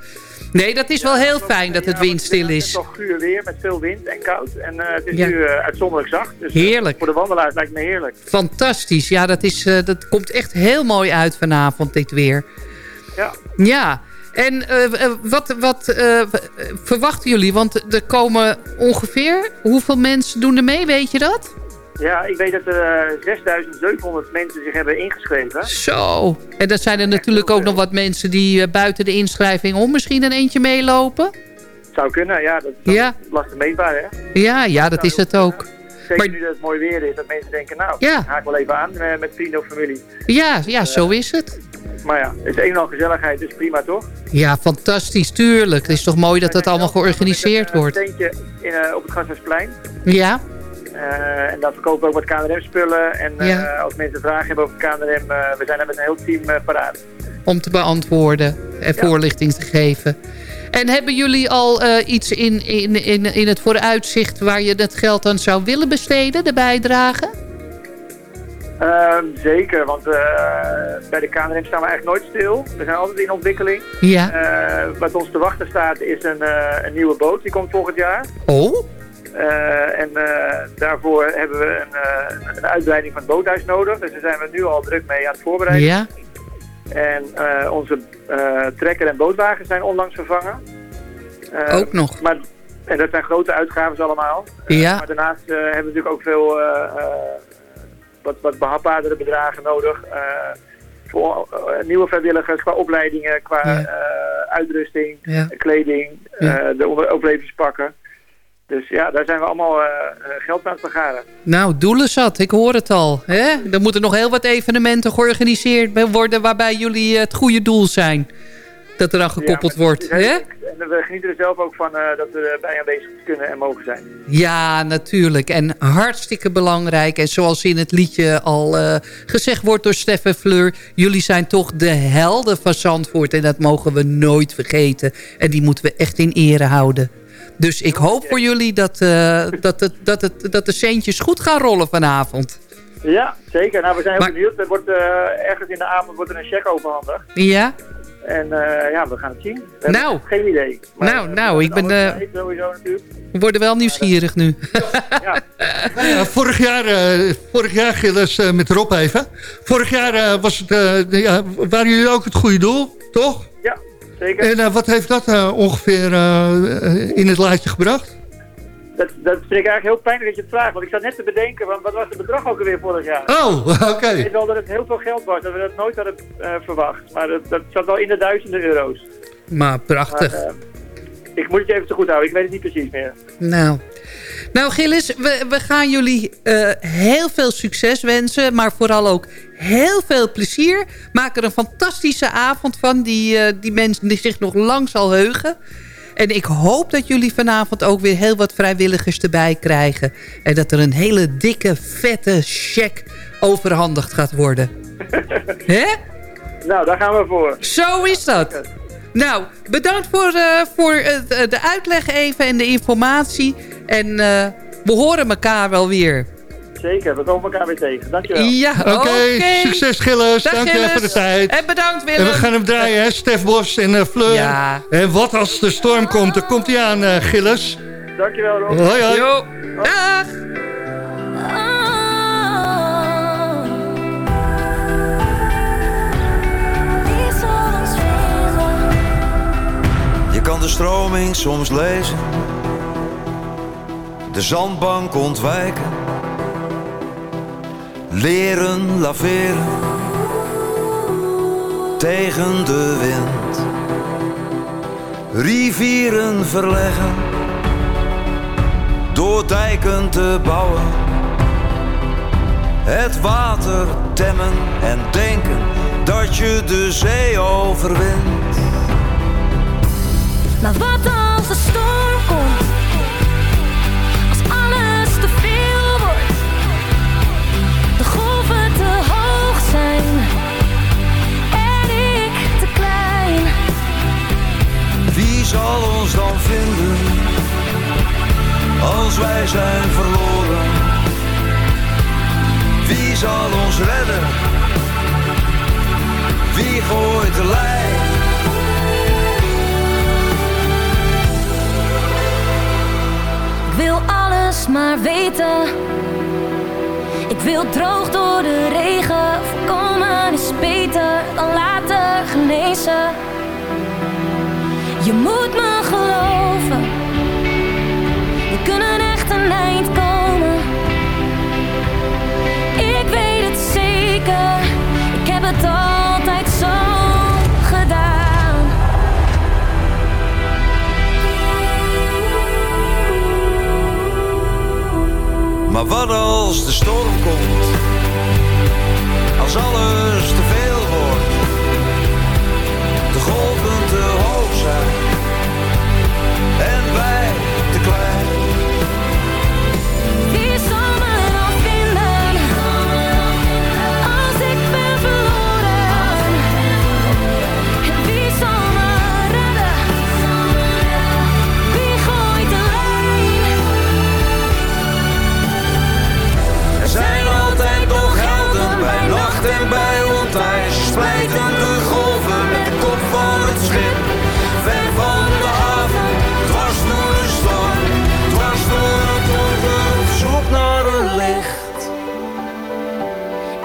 H: Nee, dat is wel heel fijn dat het windstil
N: Het is
H: is.
N: toch guur weer met veel wind en koud. En eh, het is
H: Ja.
N: nu eh, uitzonderlijk zacht. Dus
H: Heerlijk.
N: voor de wandelaars lijkt me heerlijk.
H: Fantastisch. Ja, dat, is, dat komt echt heel mooi uit vanavond, dit weer.
N: Ja.
H: Ja. En eh, eh, wat, wat eh, verwachten jullie? Want er komen ongeveer... Hoeveel mensen doen er mee, weet je dat?
N: Ja, ik weet dat er eh, 6700 mensen zich hebben ingeschreven.
H: Zo. En dan zijn er natuurlijk ook nog wat mensen die buiten de inschrijving om misschien een eentje meelopen.
N: Zou kunnen, ja. Dat is
H: Ja.
N: lastig meetbaar, hè.
H: Ja, ja, dat is het ook.
N: Zeker
H: Maar-
N: nu dat het mooi weer is, dat mensen denken, nou,
H: Ja.
N: haak wel even aan met vrienden of familie.
H: Ja, ja, zo is het.
N: Maar ja, het is een en al gezelligheid, dus prima toch?
H: Ja, fantastisch, tuurlijk. Het is toch mooi dat dat allemaal georganiseerd
N: Een
H: wordt.
N: tentje in, eh, op het Gasthuisplein.
H: Ja,
N: Eh, en daar verkopen we ook wat KNRM-spullen. En eh,
H: Ja.
N: als mensen vragen hebben over KNRM, eh, we zijn daar met een heel team eh, paraat.
H: om te beantwoorden en voorlichting te geven. En hebben jullie al eh, iets in, in, in, in het vooruitzicht waar je dat geld aan zou willen besteden, de bijdrage?
N: Ehm, zeker, want eh, bij de KNRM staan we eigenlijk nooit stil. We zijn altijd in ontwikkeling.
H: Ja.
N: Eh, wat ons te wachten staat is een, eh, een nieuwe boot, die komt volgend jaar.
H: Oh?
N: En daarvoor hebben we een, een uitbreiding van het boothuis nodig. Dus daar zijn we nu al druk mee aan het voorbereiden.
H: Ja.
N: En onze trekker en bootwagen zijn onlangs vervangen.
H: Ook nog.
N: Maar, en dat zijn grote uitgaven allemaal.
H: Ja.
N: Maar daarnaast hebben we natuurlijk ook veel wat, wat behapbaardere bedragen nodig. eh, voor eh, nieuwe vrijwilligers, qua opleidingen, qua
H: Ja.
N: eh, uitrusting,
H: Ja.
N: kleding, de overlevingspakken. Dus ja, daar zijn we allemaal eh, geld aan het vergaren.
H: Nou, doelen zat, ik hoor het al. Hè? Er moeten nog heel wat evenementen georganiseerd worden waarbij jullie het goede doel zijn. Dat er aan gekoppeld
N: Ja,
H: wordt. Hè?
N: En we genieten er zelf ook van eh, dat we erbij aanwezig kunnen en mogen zijn.
H: Ja, natuurlijk. En hartstikke belangrijk. En zoals in het liedje al eh, gezegd wordt door Stef en Fleur... jullie zijn toch de helden van Zandvoort. En dat mogen we nooit vergeten. En die moeten we echt in ere houden. Dus ik hoop voor jullie dat, eh, dat, het, dat, het, dat de centjes goed gaan rollen vanavond.
N: Ja, zeker. Nou, we zijn heel
H: Maar-
N: benieuwd. Er wordt, ergens in de avond wordt er een check overhandigd.
H: Ja?
N: En eh, ja, we gaan het zien. We
H: Nou.
N: Geen idee.
H: Nou, nou, ik ben, eh,
N: Sowieso natuurlijk.
H: We worden wel nieuwsgierig nu.
G: Ja, vorig jaar, eh, vorig jaar Gilles, eh, met Rob even. Vorig jaar eh, was het, eh, de- ja, waren jullie ook het goede doel, toch?
N: Ja, zeker.
G: En eh, wat heeft dat eh, ongeveer eh, eh, in het laadje gebracht?
N: Dat, dat vind ik eigenlijk heel pijnlijk dat je het vraagt. Want ik zat net te bedenken, wat was het bedrag ook alweer vorig jaar?
G: Oh, oké.
N: Ik weet wel dat het heel veel geld was. Dat we dat nooit hadden eh, verwacht. Maar dat, dat zat wel in de duizenden euro's.
H: Maar prachtig.
N: Maar, eh, ik moet het je even te goed houden. Ik weet het niet precies meer.
H: Nou, nou Gilles, we, we gaan jullie eh, heel veel succes wensen. Maar vooral ook heel veel plezier. Maak er een fantastische avond van. Die, die mensen die zich nog lang zal heugen. En ik hoop dat jullie vanavond ook weer heel wat vrijwilligers erbij krijgen. En dat er een hele dikke, vette check overhandigd gaat worden. Hè?
N: Nou, daar gaan we voor.
H: Zo is dat. Nou, bedankt voor, eh, voor eh, de uitleg even en de informatie. En eh, we horen elkaar wel weer.
N: Zeker, we komen elkaar weer tegen. Dankjewel.
H: Ja,
G: Oké, succes Gilles.
H: Dag,
G: Dank je
H: Gilles.
G: voor de tijd.
H: En bedankt Willem.
G: En we gaan hem draaien, hè? Stef Bos en eh, Fleur.
H: Ja.
G: En wat als de storm komt, dan komt hij aan, eh, Gilles.
N: Dankjewel Rob.
G: Hoi, hoi.
H: Jo. Dag.
O: Je kan de stroming soms lezen, de zandbank ontwijken, leren laveren tegen de wind, rivieren verleggen door dijken te bouwen, het water temmen en denken dat je de zee overwint.
K: Maar wat als de storm komt?
O: Zal ons dan vinden als wij zijn verloren? Wie zal ons redden? Wie gooit de lijn?
K: Ik wil alles maar weten. Ik wil droog door de regen. Voorkomen is beter dan later genezen. Je moet me geloven. We kunnen echt een eind komen. Ik weet het zeker. Ik heb het altijd zo gedaan.
O: Maar wat als de storm komt? Als alles te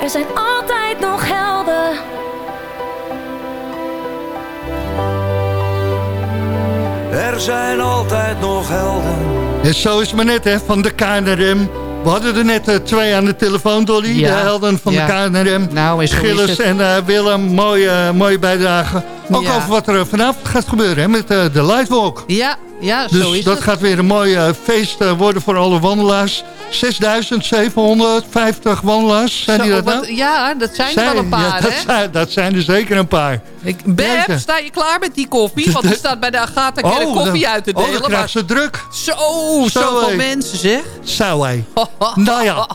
O: Er zijn altijd nog helden.
K: Er zijn altijd nog helden.
G: En zo is het maar net, hè, van de KNRM. We hadden er net eh, twee aan de telefoon, Dolly.
H: Ja.
G: De helden van
H: Ja.
G: de KNRM.
H: Nou,
G: Gilles en eh, Willem, mooie, mooie bijdrage. Ook
H: Ja.
G: over wat er eh, vanavond gaat gebeuren, hè, met eh, de Lightwalk.
H: Ja, ja
G: Dus
H: zo is
G: dat
H: het.
G: gaat weer een mooi eh, feest eh, worden voor alle wandelaars. 6.750 wandelaars, zijn
H: Zo,
G: die dat
H: wat-
G: nou?
H: Ja, dat zijn er wel een paar,
G: ja, dat,
H: hè?
G: zijn, dat zijn er zeker een paar.
H: Ik, Beb, sta je klaar met die koffie? Want er staat bij de Agatha-kerk
G: Oh,
H: koffie
G: dan-
H: uit te
G: oh, dan
H: delen.
G: krijgt
H: maar
G: ze druk.
H: Zo,
G: Zo,
H: zoveel mensen zeg.
G: Zou hij. nou ja.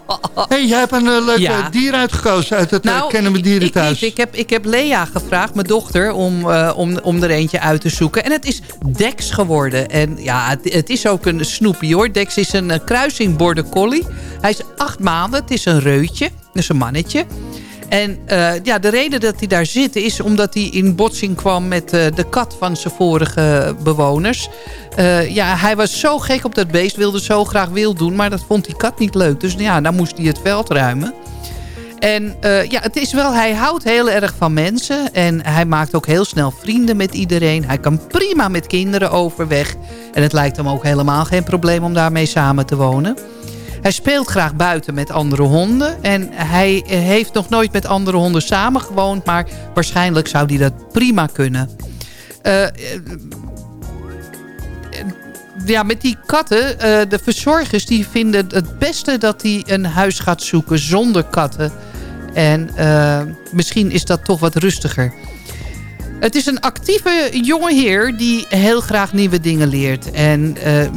G: hey, jij hebt een eh, leuk
H: Ja.
G: dier uitgekozen uit het uh,
H: Nou,
G: Kennen we
H: ik,
G: Dieren
H: ik,
G: thuis.
H: niet. ik, heb, ik heb Lea gevraagd, mijn dochter, om, eh, om, om er eentje uit te zoeken. En het is Dex geworden. En ja, het, is ook een snoepie hoor. Dex is een eh, kruising border collie. Hij is acht maanden. Het is een reutje. Dus een mannetje. En eh, ja, de reden dat hij daar zit is omdat hij in botsing kwam met eh, de kat van zijn vorige bewoners. Ja, hij was zo gek op dat beest, wilde zo graag wild doen, maar dat vond die kat niet leuk. Dus ja, dan moest hij het veld ruimen. En eh, ja, het is wel, hij houdt heel erg van mensen. En hij maakt ook heel snel vrienden met iedereen. Hij kan prima met kinderen overweg. En het lijkt hem ook helemaal geen probleem om daarmee samen te wonen. Hij speelt graag buiten met andere honden. En hij heeft nog nooit met andere honden samengewoond. Maar waarschijnlijk zou hij dat prima kunnen. Eh, eh, ja, met die katten, de verzorgers die vinden het beste dat hij een huis gaat zoeken zonder katten. En eh, misschien is dat toch wat rustiger. Het is een actieve jonge heer die heel graag nieuwe dingen leert. En eh,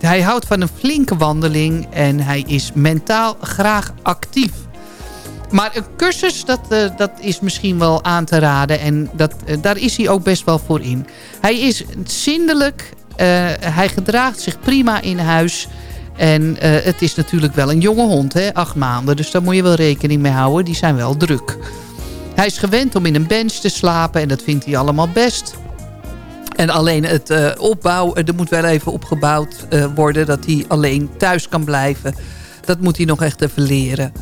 H: hij houdt van een flinke wandeling en hij is mentaal graag actief. Maar een cursus, dat, eh, dat is misschien wel aan te raden. En dat, daar is hij ook best wel voor in. Hij is zindelijk. hij gedraagt zich prima in huis. En eh, het is natuurlijk wel een jonge hond, hè, acht maanden. Dus daar moet je wel rekening mee houden. Die zijn wel druk. Hij is gewend om in een bench te slapen. En dat vindt hij allemaal best. En alleen het eh, opbouw, er moet wel even opgebouwd eh, worden... dat hij alleen thuis kan blijven. Dat moet hij nog echt even leren.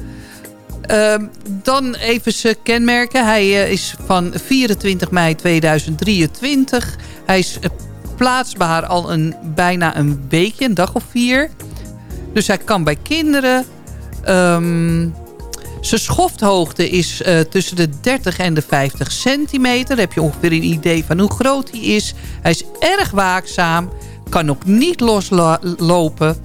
H: Ehm, dan even zijn kenmerken. Hij eh, is van 24 mei 2023. Hij is eh, plaatsbaar al een, bijna een weekje, een dag of vier. Dus hij kan bij kinderen. Ehm, zijn schofthoogte is eh, tussen de 30 en de 50 centimeter. Dan heb je ongeveer een idee van hoe groot hij is. Hij is erg waakzaam. Kan ook niet loslopen.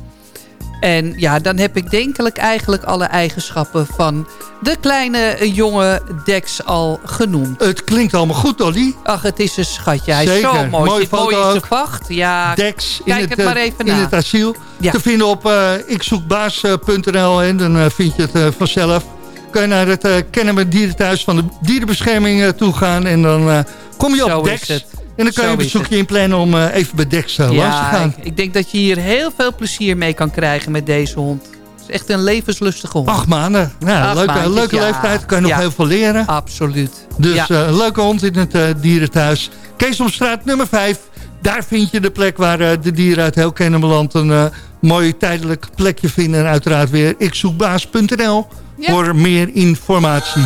H: En ja, dan heb ik denkelijk eigenlijk alle eigenschappen van de kleine eh, jonge Dex al genoemd.
G: Het klinkt allemaal goed, Dolly.
H: Ach, het is een schatje. Hij is
G: Zeker.
H: zo mooi. Mooi
G: foto
H: in
G: ook.
H: vacht. Ja,
G: Dex in
H: kijk
G: het,
H: het, maar
G: eh,
H: even
G: in
H: na.
G: het asiel.
H: Ja.
G: Te vinden op uh, ikzoekbaas.nl en dan eh, vind je het eh, vanzelf. Kan je naar het uh, Kennemer Dierenthuis van de dierenbescherming eh, toe gaan. En dan eh, kom je op
H: is
G: Dex. En dan kan je een
H: is
G: bezoekje inplannen om eh, even bij Dex eh, langs te gaan.
H: ik, ik denk dat je hier heel veel plezier mee kan krijgen met deze hond. Is echt een levenslustige hond.
G: Acht maanden.
H: Acht
G: leuke,
H: maandjes,
G: leuke
H: ja.
G: leeftijd. Kan je nog
H: Ja.
G: heel veel leren.
H: Absoluut.
G: Dus
H: Ja.
G: eh, een leuke hond in het eh, dierenthuis. Keesomstraat nummer 5. Daar vind je de plek waar eh, de dieren uit heel Kennemerland... een mooi tijdelijk plekje vinden. En uiteraard weer ikzoekbaas.nl voor meer informatie.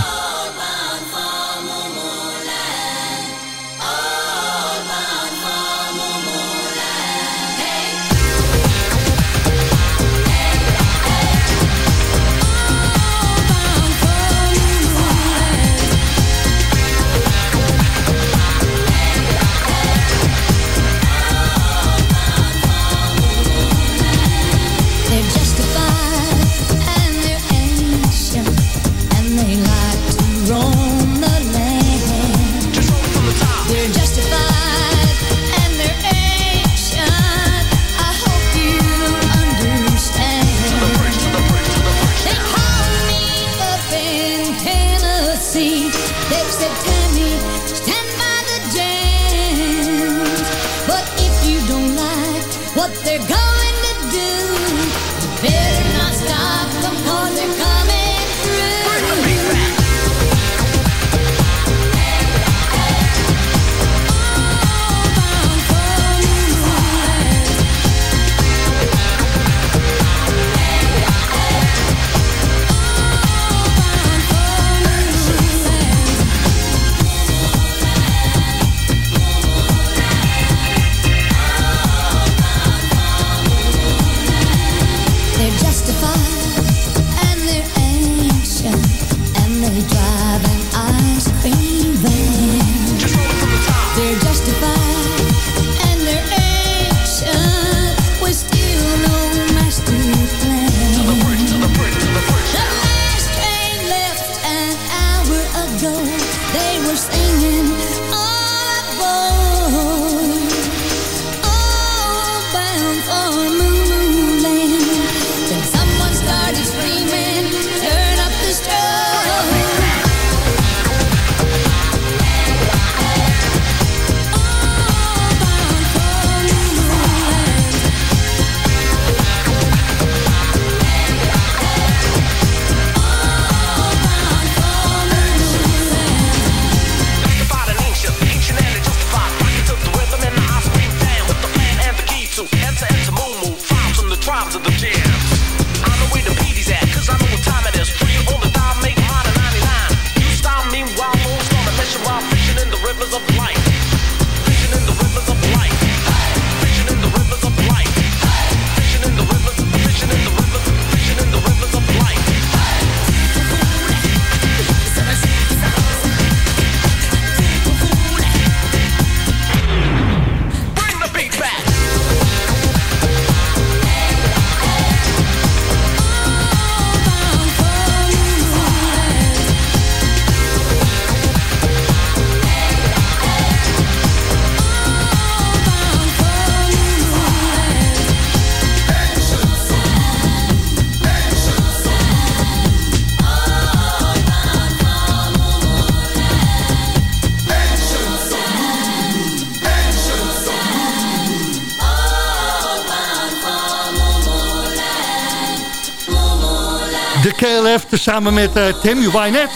G: Samen met uh, Tammy Wynette.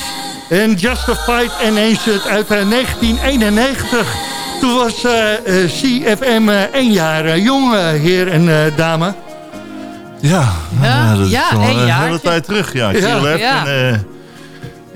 G: En Justified and Ancient uit uh, 1991. Toen was uh, CFM één jaar jong, heer en dame.
P: Ja,
H: Ja,
P: dat
H: ja,
P: is al een hele tijd terug. Ja,
G: Ja.
P: KLF
H: Ja.
P: en...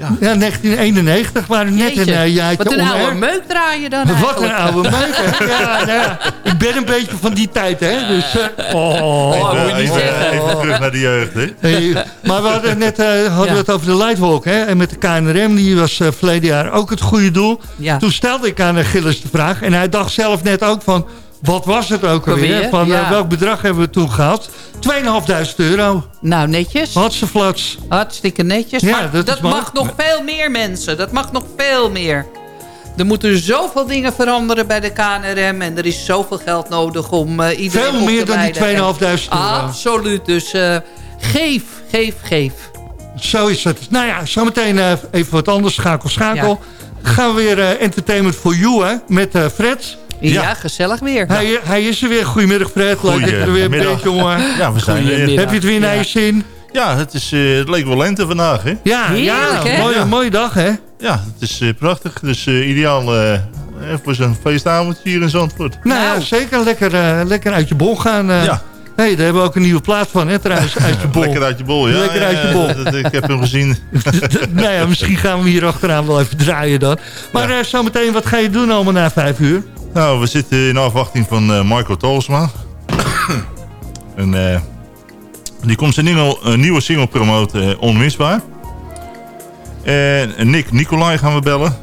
P: eh,
G: Ja, 1991 waren net
H: Jeetje,
G: een uh, jaartje
H: Wat een oude meuk draai je dan
G: Wat
H: eigenlijk.
G: een oude meuk? Ja, nou ja, ik ben een beetje van die tijd, hè? Dus, eh, oh,
H: Oh, moet je
P: even,
H: niet
P: even,
H: zeggen.
P: even terug naar de jeugd, hè?
G: Hey, maar we hadden net eh, hadden
H: Ja.
G: we het over de Lightwalk. Hè? En met de KNRM, die was eh, verleden jaar ook het goede doel.
H: Ja.
G: Toen stelde ik aan eh, Gilles de vraag. En hij dacht zelf net ook van... Wat was het ook alweer? Van eh, welk bedrag hebben we toen gehad? 2.500 euro.
H: Nou, netjes.
G: Hartstikke
H: Hartstikke netjes.
G: Ja,
H: maar
G: dat
H: mag nog veel meer mensen. Dat mag nog veel meer. Er moeten zoveel dingen veranderen bij de KNRM. En er is zoveel geld nodig om eh, iedereen
G: Veel meer dan die
H: leiden.
G: 2.500 euro.
H: Absoluut. Dus eh, geef, geef, geef.
G: Zo is het. Nou ja, zometeen eh, even wat anders. Schakel, schakel. Gaan we weer Entertainment for You, hè? Met Fred.
H: Ja, gezellig weer.
G: Hij, hij is er weer. Goedemiddag, Fred. Leuk dat je er weer
P: Goedemiddag.
G: bent, jongen.
P: Ja, we zijn weer.
G: Heb je het weer naar je zin?
P: Ja, het, is, eh, het leek wel lente vandaag, hè?
G: Ja,
H: Heerlijk,
G: ja
H: hè?
G: mooie,
P: Ja.
G: mooie dag, hè?
P: Ja, het is eh, prachtig. Dus eh, ideaal voor zo'n feestavondje hier in Zandvoort.
G: Nou, ja,
H: Nou.
G: zeker lekker, eh, lekker uit je bol gaan. eh.
P: Ja.
G: hey, daar hebben we ook een nieuwe plaat van, hè, trouwens, uit je bol.
P: Lekker uit je bol, ja.
G: Lekker uit je
P: ja,
G: bol.
P: dat- ik heb hem gezien.
G: nou ja, misschien gaan we hier achteraan wel even draaien dan. Maar eh, zometeen, wat ga je doen allemaal na vijf uur?
P: Nou, we zitten in afwachting van eh, Michael Tolsma. en, eh, die komt zijn nieuwe, nieuwe single promoten, eh, Onmisbaar. En Nick Nicolai gaan we bellen.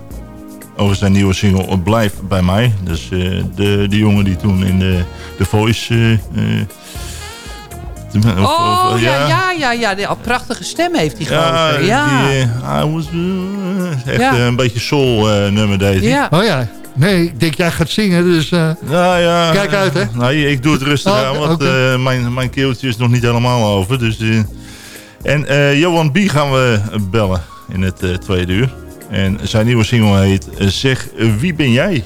P: Over zijn nieuwe single Blijf bij mij. Dus eh, de, de jongen die toen in de, de Voice...
H: Oh,
P: of-
H: ja, ja, ja. ja. De, een prachtige stem heeft hij
P: Ja,
H: gewoon. Ja,
P: die, eh, I was, echt
H: Ja.
P: eh, een beetje soul eh, nummer
H: ja.
G: Oh ja, nee, ik denk jij gaat zingen, dus... eh,
P: Nou ja.
G: Kijk uit, hè?
P: Nee, ik doe het rustig
G: Oh,
P: aan, want eh, mijn, mijn keeltje is nog niet helemaal over. Dus, eh, en eh, Johan B. gaan we bellen in het eh, tweede uur. En zijn nieuwe single heet Zeg Wie Ben Jij?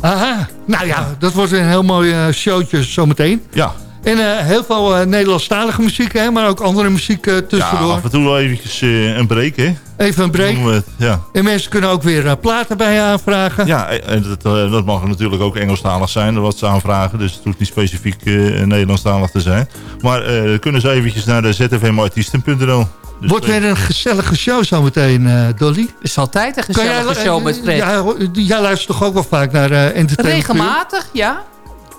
G: aha, nou ja, dat wordt een heel mooi showtje zometeen.
P: Ja,
G: En eh, heel veel eh, Nederlandstalige muziek, hè, maar ook andere muziek eh,
P: ja
G: tussendoor.
P: af en toe wel eventjes eh, een break, hè?
G: Even een break.
P: We ja.
G: En mensen kunnen ook weer platen bij je aanvragen.
P: Ja, en dat, dat mag natuurlijk ook Engelstalig zijn, wat ze aanvragen. Dus het hoeft niet specifiek eh Nederlandstalig te zijn. Maar eh, kunnen ze eventjes naar de zfmartiesten.nl. Dus
G: Wordt weer een gezellige show zometeen, eh, Dolly.
H: is altijd een gezellige
G: jij-
H: show met Fred.
G: Ja, jij luistert toch ook wel vaak naar eh entertainment?
H: Regelmatig, ja.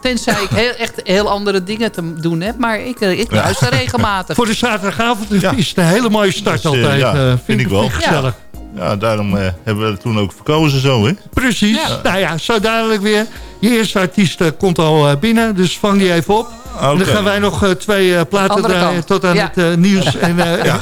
H: Tenzij ik heel, echt heel andere dingen te doen heb. Maar ik, eh, ik
P: Ja.
H: luister regelmatig.
G: Voor de zaterdagavond is
P: Ja.
G: is het een hele mooie start
P: Dus, eh,
G: altijd.
P: ja,
G: eh,
P: vind ik wel.
G: Vind ik gezellig.
P: Ja, daarom eh, hebben we het toen ook verkozen zo, hè?
G: Precies. Nou ja, zo dadelijk weer. Je eerste artiest eh, komt al eh, binnen, dus vang die even op. En dan gaan wij nog eh, twee platen draaien
H: kant.
G: tot aan
H: Ja.
G: het nieuws en,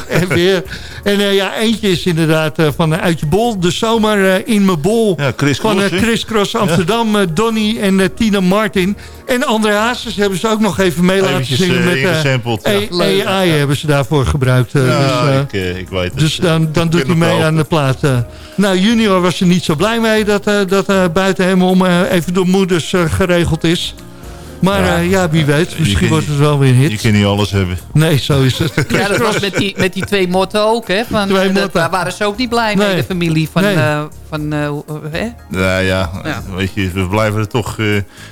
G: en weer. En eh, ja, eentje is inderdaad van Uit je Bol. De zomer in mijn bol.
P: Ja, Chris
G: van
P: Cross?
G: Chris Cross Amsterdam, Donny en Tina Martin. En André Hazes hebben ze ook nog even mee laten
P: Eventjes,
G: zingen.
P: eh,
G: met eh. A-
H: Leuk.
G: AI hebben ze daarvoor gebruikt. eh,
P: Ja,
G: dus, eh,
P: ik, eh, ik weet het.
G: dus dan, dan
P: Ik
G: doet hij mee aan de plaat. eh. Nou, Junior was er niet zo blij mee dat, eh, dat eh, buiten hem om eh, even door moeders eh, geregeld is. Maar
P: Ja.
G: ja wie weet,
P: Je
G: misschien
P: kan-
G: wordt het wel weer een
P: Je
G: hit.
P: kan niet alles hebben.
G: Nee, zo is het.
H: Ja, dat was met die, met die twee motten ook. Hè, van,
G: Twee
H: eh, dat,
G: motten.
H: daar waren ze ook niet blij mee,
G: Nee.
H: de familie van...
G: Nee.
H: eh, van eh, hè?
P: Nou ja,
H: Ja.
P: weet je, we blijven het toch eh,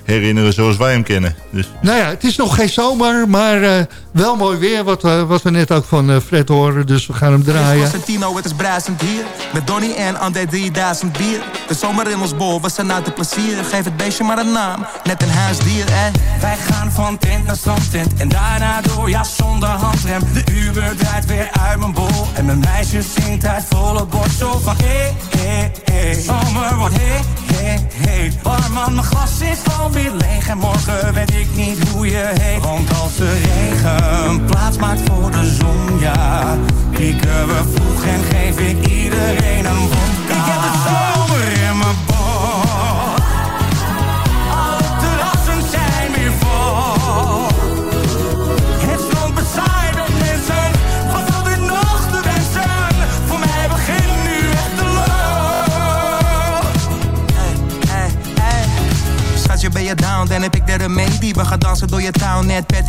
P: herinneren zoals wij hem kennen. Dus
G: Nou ja, het is nog geen zomer, maar eh, wel mooi weer. Wat, we- wat we net ook van eh, Fred horen, dus we gaan hem draaien.
Q: Constantino, het is bruisend hier. Met Donny en André 3000 bier. De zomer in ons bol, we zijn uit de plezier. Geef het beestje maar een naam, net een huisdier, eh.
O: Wij gaan van tent naar strandtent en daarna door, ja zonder handrem. De Uber draait weer uit mijn bol en mijn meisje zingt uit volle borst zo van hé, hé, hé. Zomer wordt hé, hé, hé. Barman, mijn glas is alweer leeg en morgen weet ik niet hoe je heet. Want als de regen plaats maakt voor de zon, ja, pieken we vroeg en geef ik iedereen een wodka. Ik heb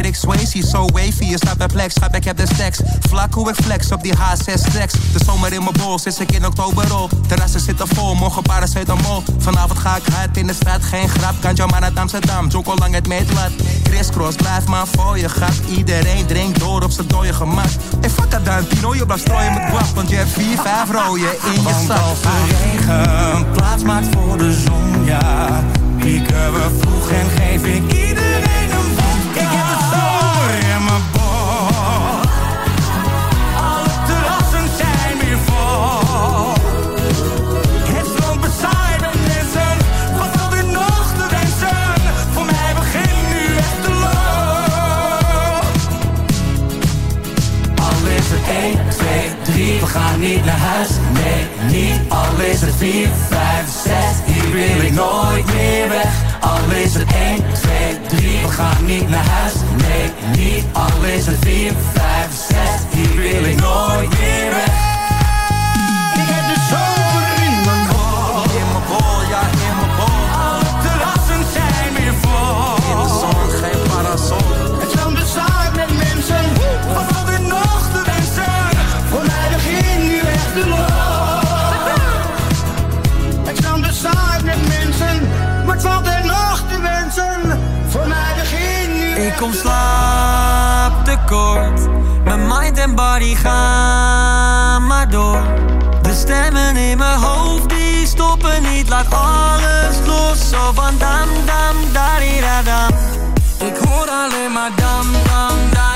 Q: Patrick Swayze. So wavy, je staat perplex, schat ik heb de stacks. Vlak hoe ik flex op die H6 tracks. De zomer in mijn bol, sinds ik in oktober op. Terrassen zitten vol, morgen paracetamol. Vanavond ga ik hard in de straat, geen grap. Kan jou maar naar Amsterdam, zo lang het meetlat. Crisscross, blijf maar voor je gat. Iedereen drinkt door op zijn dode gemak. Hey, fuck dat dan, Tino, je blijft strooien met guap. Want je hebt vier, vijf rooien in je zak.
O: als de regen plaats maakt voor de zon, ja. Pieken we vroeg en geef ik iedereen een gaan niet naar huis. Nee, niet. Al is het 4, 5, 6, hier wil ik nooit meer weg. Al is het 1, 2, 3, we gaan niet naar huis. Nee, niet. Al is het 4, 5, 6, hier wil ik nooit meer weg.
R: Kom slaaptekort. Mijn mind en body gaan maar door. De stemmen in mijn hoofd die stoppen niet. Laat alles los. Zo van dam dam da dam. Ik hoor alleen maar dam dam dari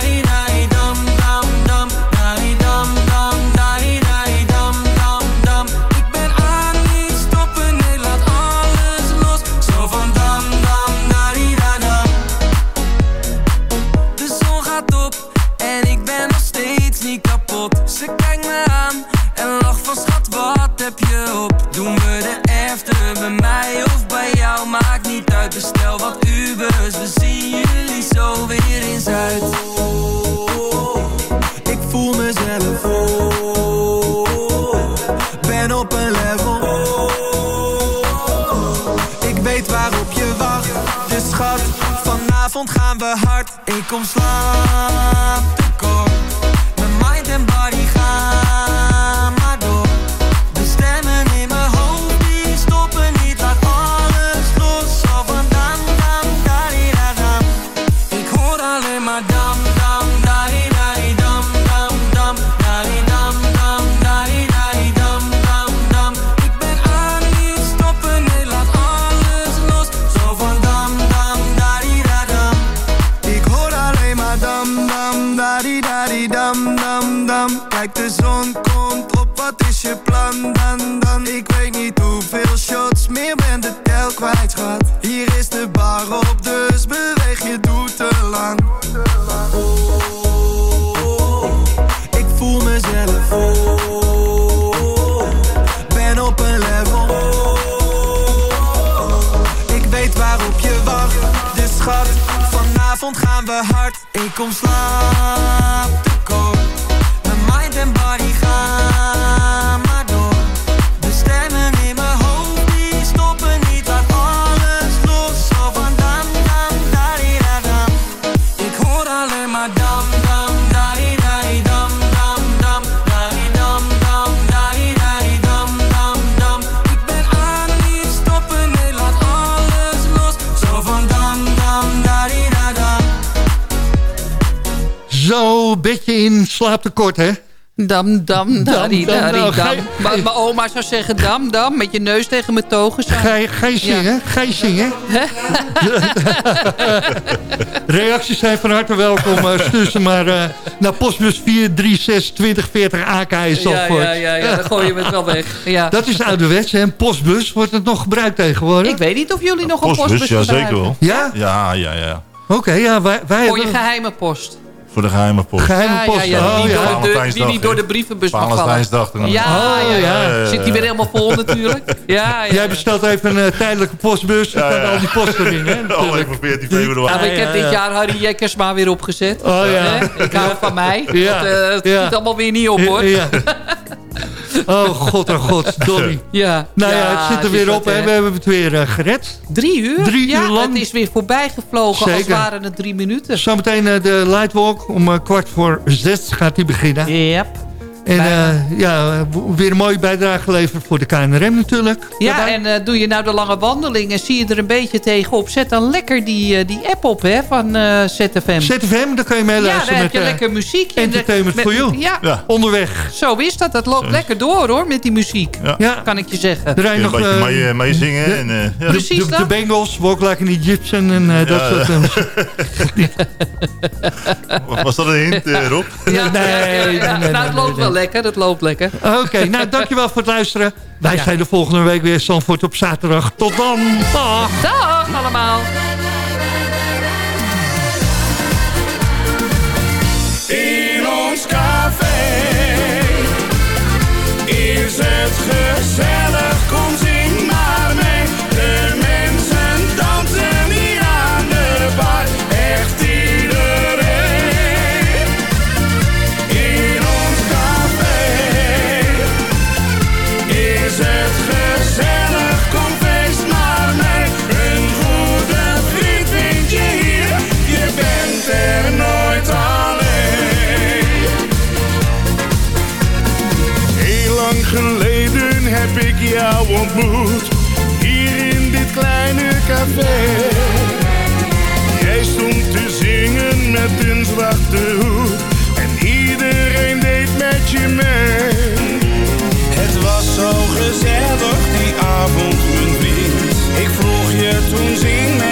O: Vanavond gaan we hard
R: Ik kom slaaptekort. Mijn mind en body gaan Zo,
G: beetje in slaaptekort, hè?
H: Dam, dam, dari,
G: dam,
H: dari,
G: nou, ga
H: dam.
G: je-
H: Ma- Mijn oma zou zeggen dam, dam, met je neus tegen mijn togen.
G: Ga je, ga je zingen? Ga je zingen? Reacties zijn van harte welkom. eh, Stuur ze maar eh, naar postbus 436 2040 AK in
H: Ja,
G: Zandvoort.
H: ja, ja, ja, dan gooi je het wel weg. Ja.
G: Dat is ouderwets, hè? Een postbus. Wordt het nog gebruikt tegenwoordig?
H: Ik weet niet of jullie nog een
P: Postbus,
H: postbus
P: ja zeker
H: gebruiken.
P: wel.
G: Ja?
P: Ja, ja, ja.
G: Oké, ja, wij, wij
H: Voor je
G: hebben...
H: geheime post.
P: Voor de geheime post.
G: Geheime post.
H: ja, ja, die,
G: oh,
H: niet
G: ja.
H: door de, die
P: Valentijnsdag,
H: niet door de brievenbus mag vallen. Ja,
G: Oh,
H: ja,
G: ja.
H: ja. Zit die weer helemaal vol natuurlijk? Ja, ja.
G: Jij bestelt even een eh, tijdelijke postbus.
P: Ja,
G: al die post erin, hè?
P: Al
G: natuurlijk.
P: even 14 februari.
H: Nou, ik heb dit
G: ja.
H: jaar Harry Jekkersma weer opgezet.
G: Oh, ja.
H: Hè? Ik hou van mij.
G: Ja.
H: Dat, eh, het
G: Ja.
H: allemaal weer niet op hoor.
G: Ja. Oh god, oh god, Dolly.
H: Ja,
G: Nou ja,
H: ja,
G: het zit er weer op. hè. We hebben het weer eh, gered.
H: Drie uur?
G: Drie
H: ja,
G: uur lang.
H: het is weer voorbij gevlogen. Als
G: Zeker.
H: waren het drie minuten.
G: Zometeen eh, de Lightwalk. Om eh, kwart voor zes gaat die beginnen.
H: Yep.
G: En eh, ja, weer een mooie bijdrage geleverd voor de KNRM natuurlijk.
H: Ja,
G: Daarbij.
H: en eh, doe je nou de lange wandeling en zie je er een beetje tegenop. Zet dan lekker die, eh, die app op hè, van eh, ZFM.
G: ZFM, daar kan je mee
H: ja,
G: luisteren
H: dan heb
G: met
H: je
G: eh,
H: lekker muziek.
G: Entertainment
H: met-
G: for You.
H: Ja,
G: Onderweg.
H: zo is dat. Dat loopt lekker door hoor, met die muziek.
G: Ja.
H: Kan ik je zeggen.
G: Er rijden
P: Een
G: nog,
P: beetje mee, meezingen.
G: de-
P: en, eh, ja.
G: de,
H: Precies
G: de, de
H: dat.
G: Bengals, Walk Like an Egyptian en eh, dat
P: Ja,
G: soort
P: ja. Was dat een hint, Rob?
H: Ja,
G: Nee,
H: ja, ja, ja.
G: nee, nee,
H: nou,
G: nee,
H: het loopt wel. Lekker. Het loopt lekker.
G: Oké, nou dankjewel voor het luisteren. Wij
H: Ja.
G: zijn de volgende week weer Zandvoort op zaterdag. Tot dan. Dag.
H: Dag allemaal.
O: In ons café is het Jij stond te zingen met een zwarte hoed en iedereen deed met je mee. Het was zo gezellig die avond, mijn vriend. Ik vroeg je toen zing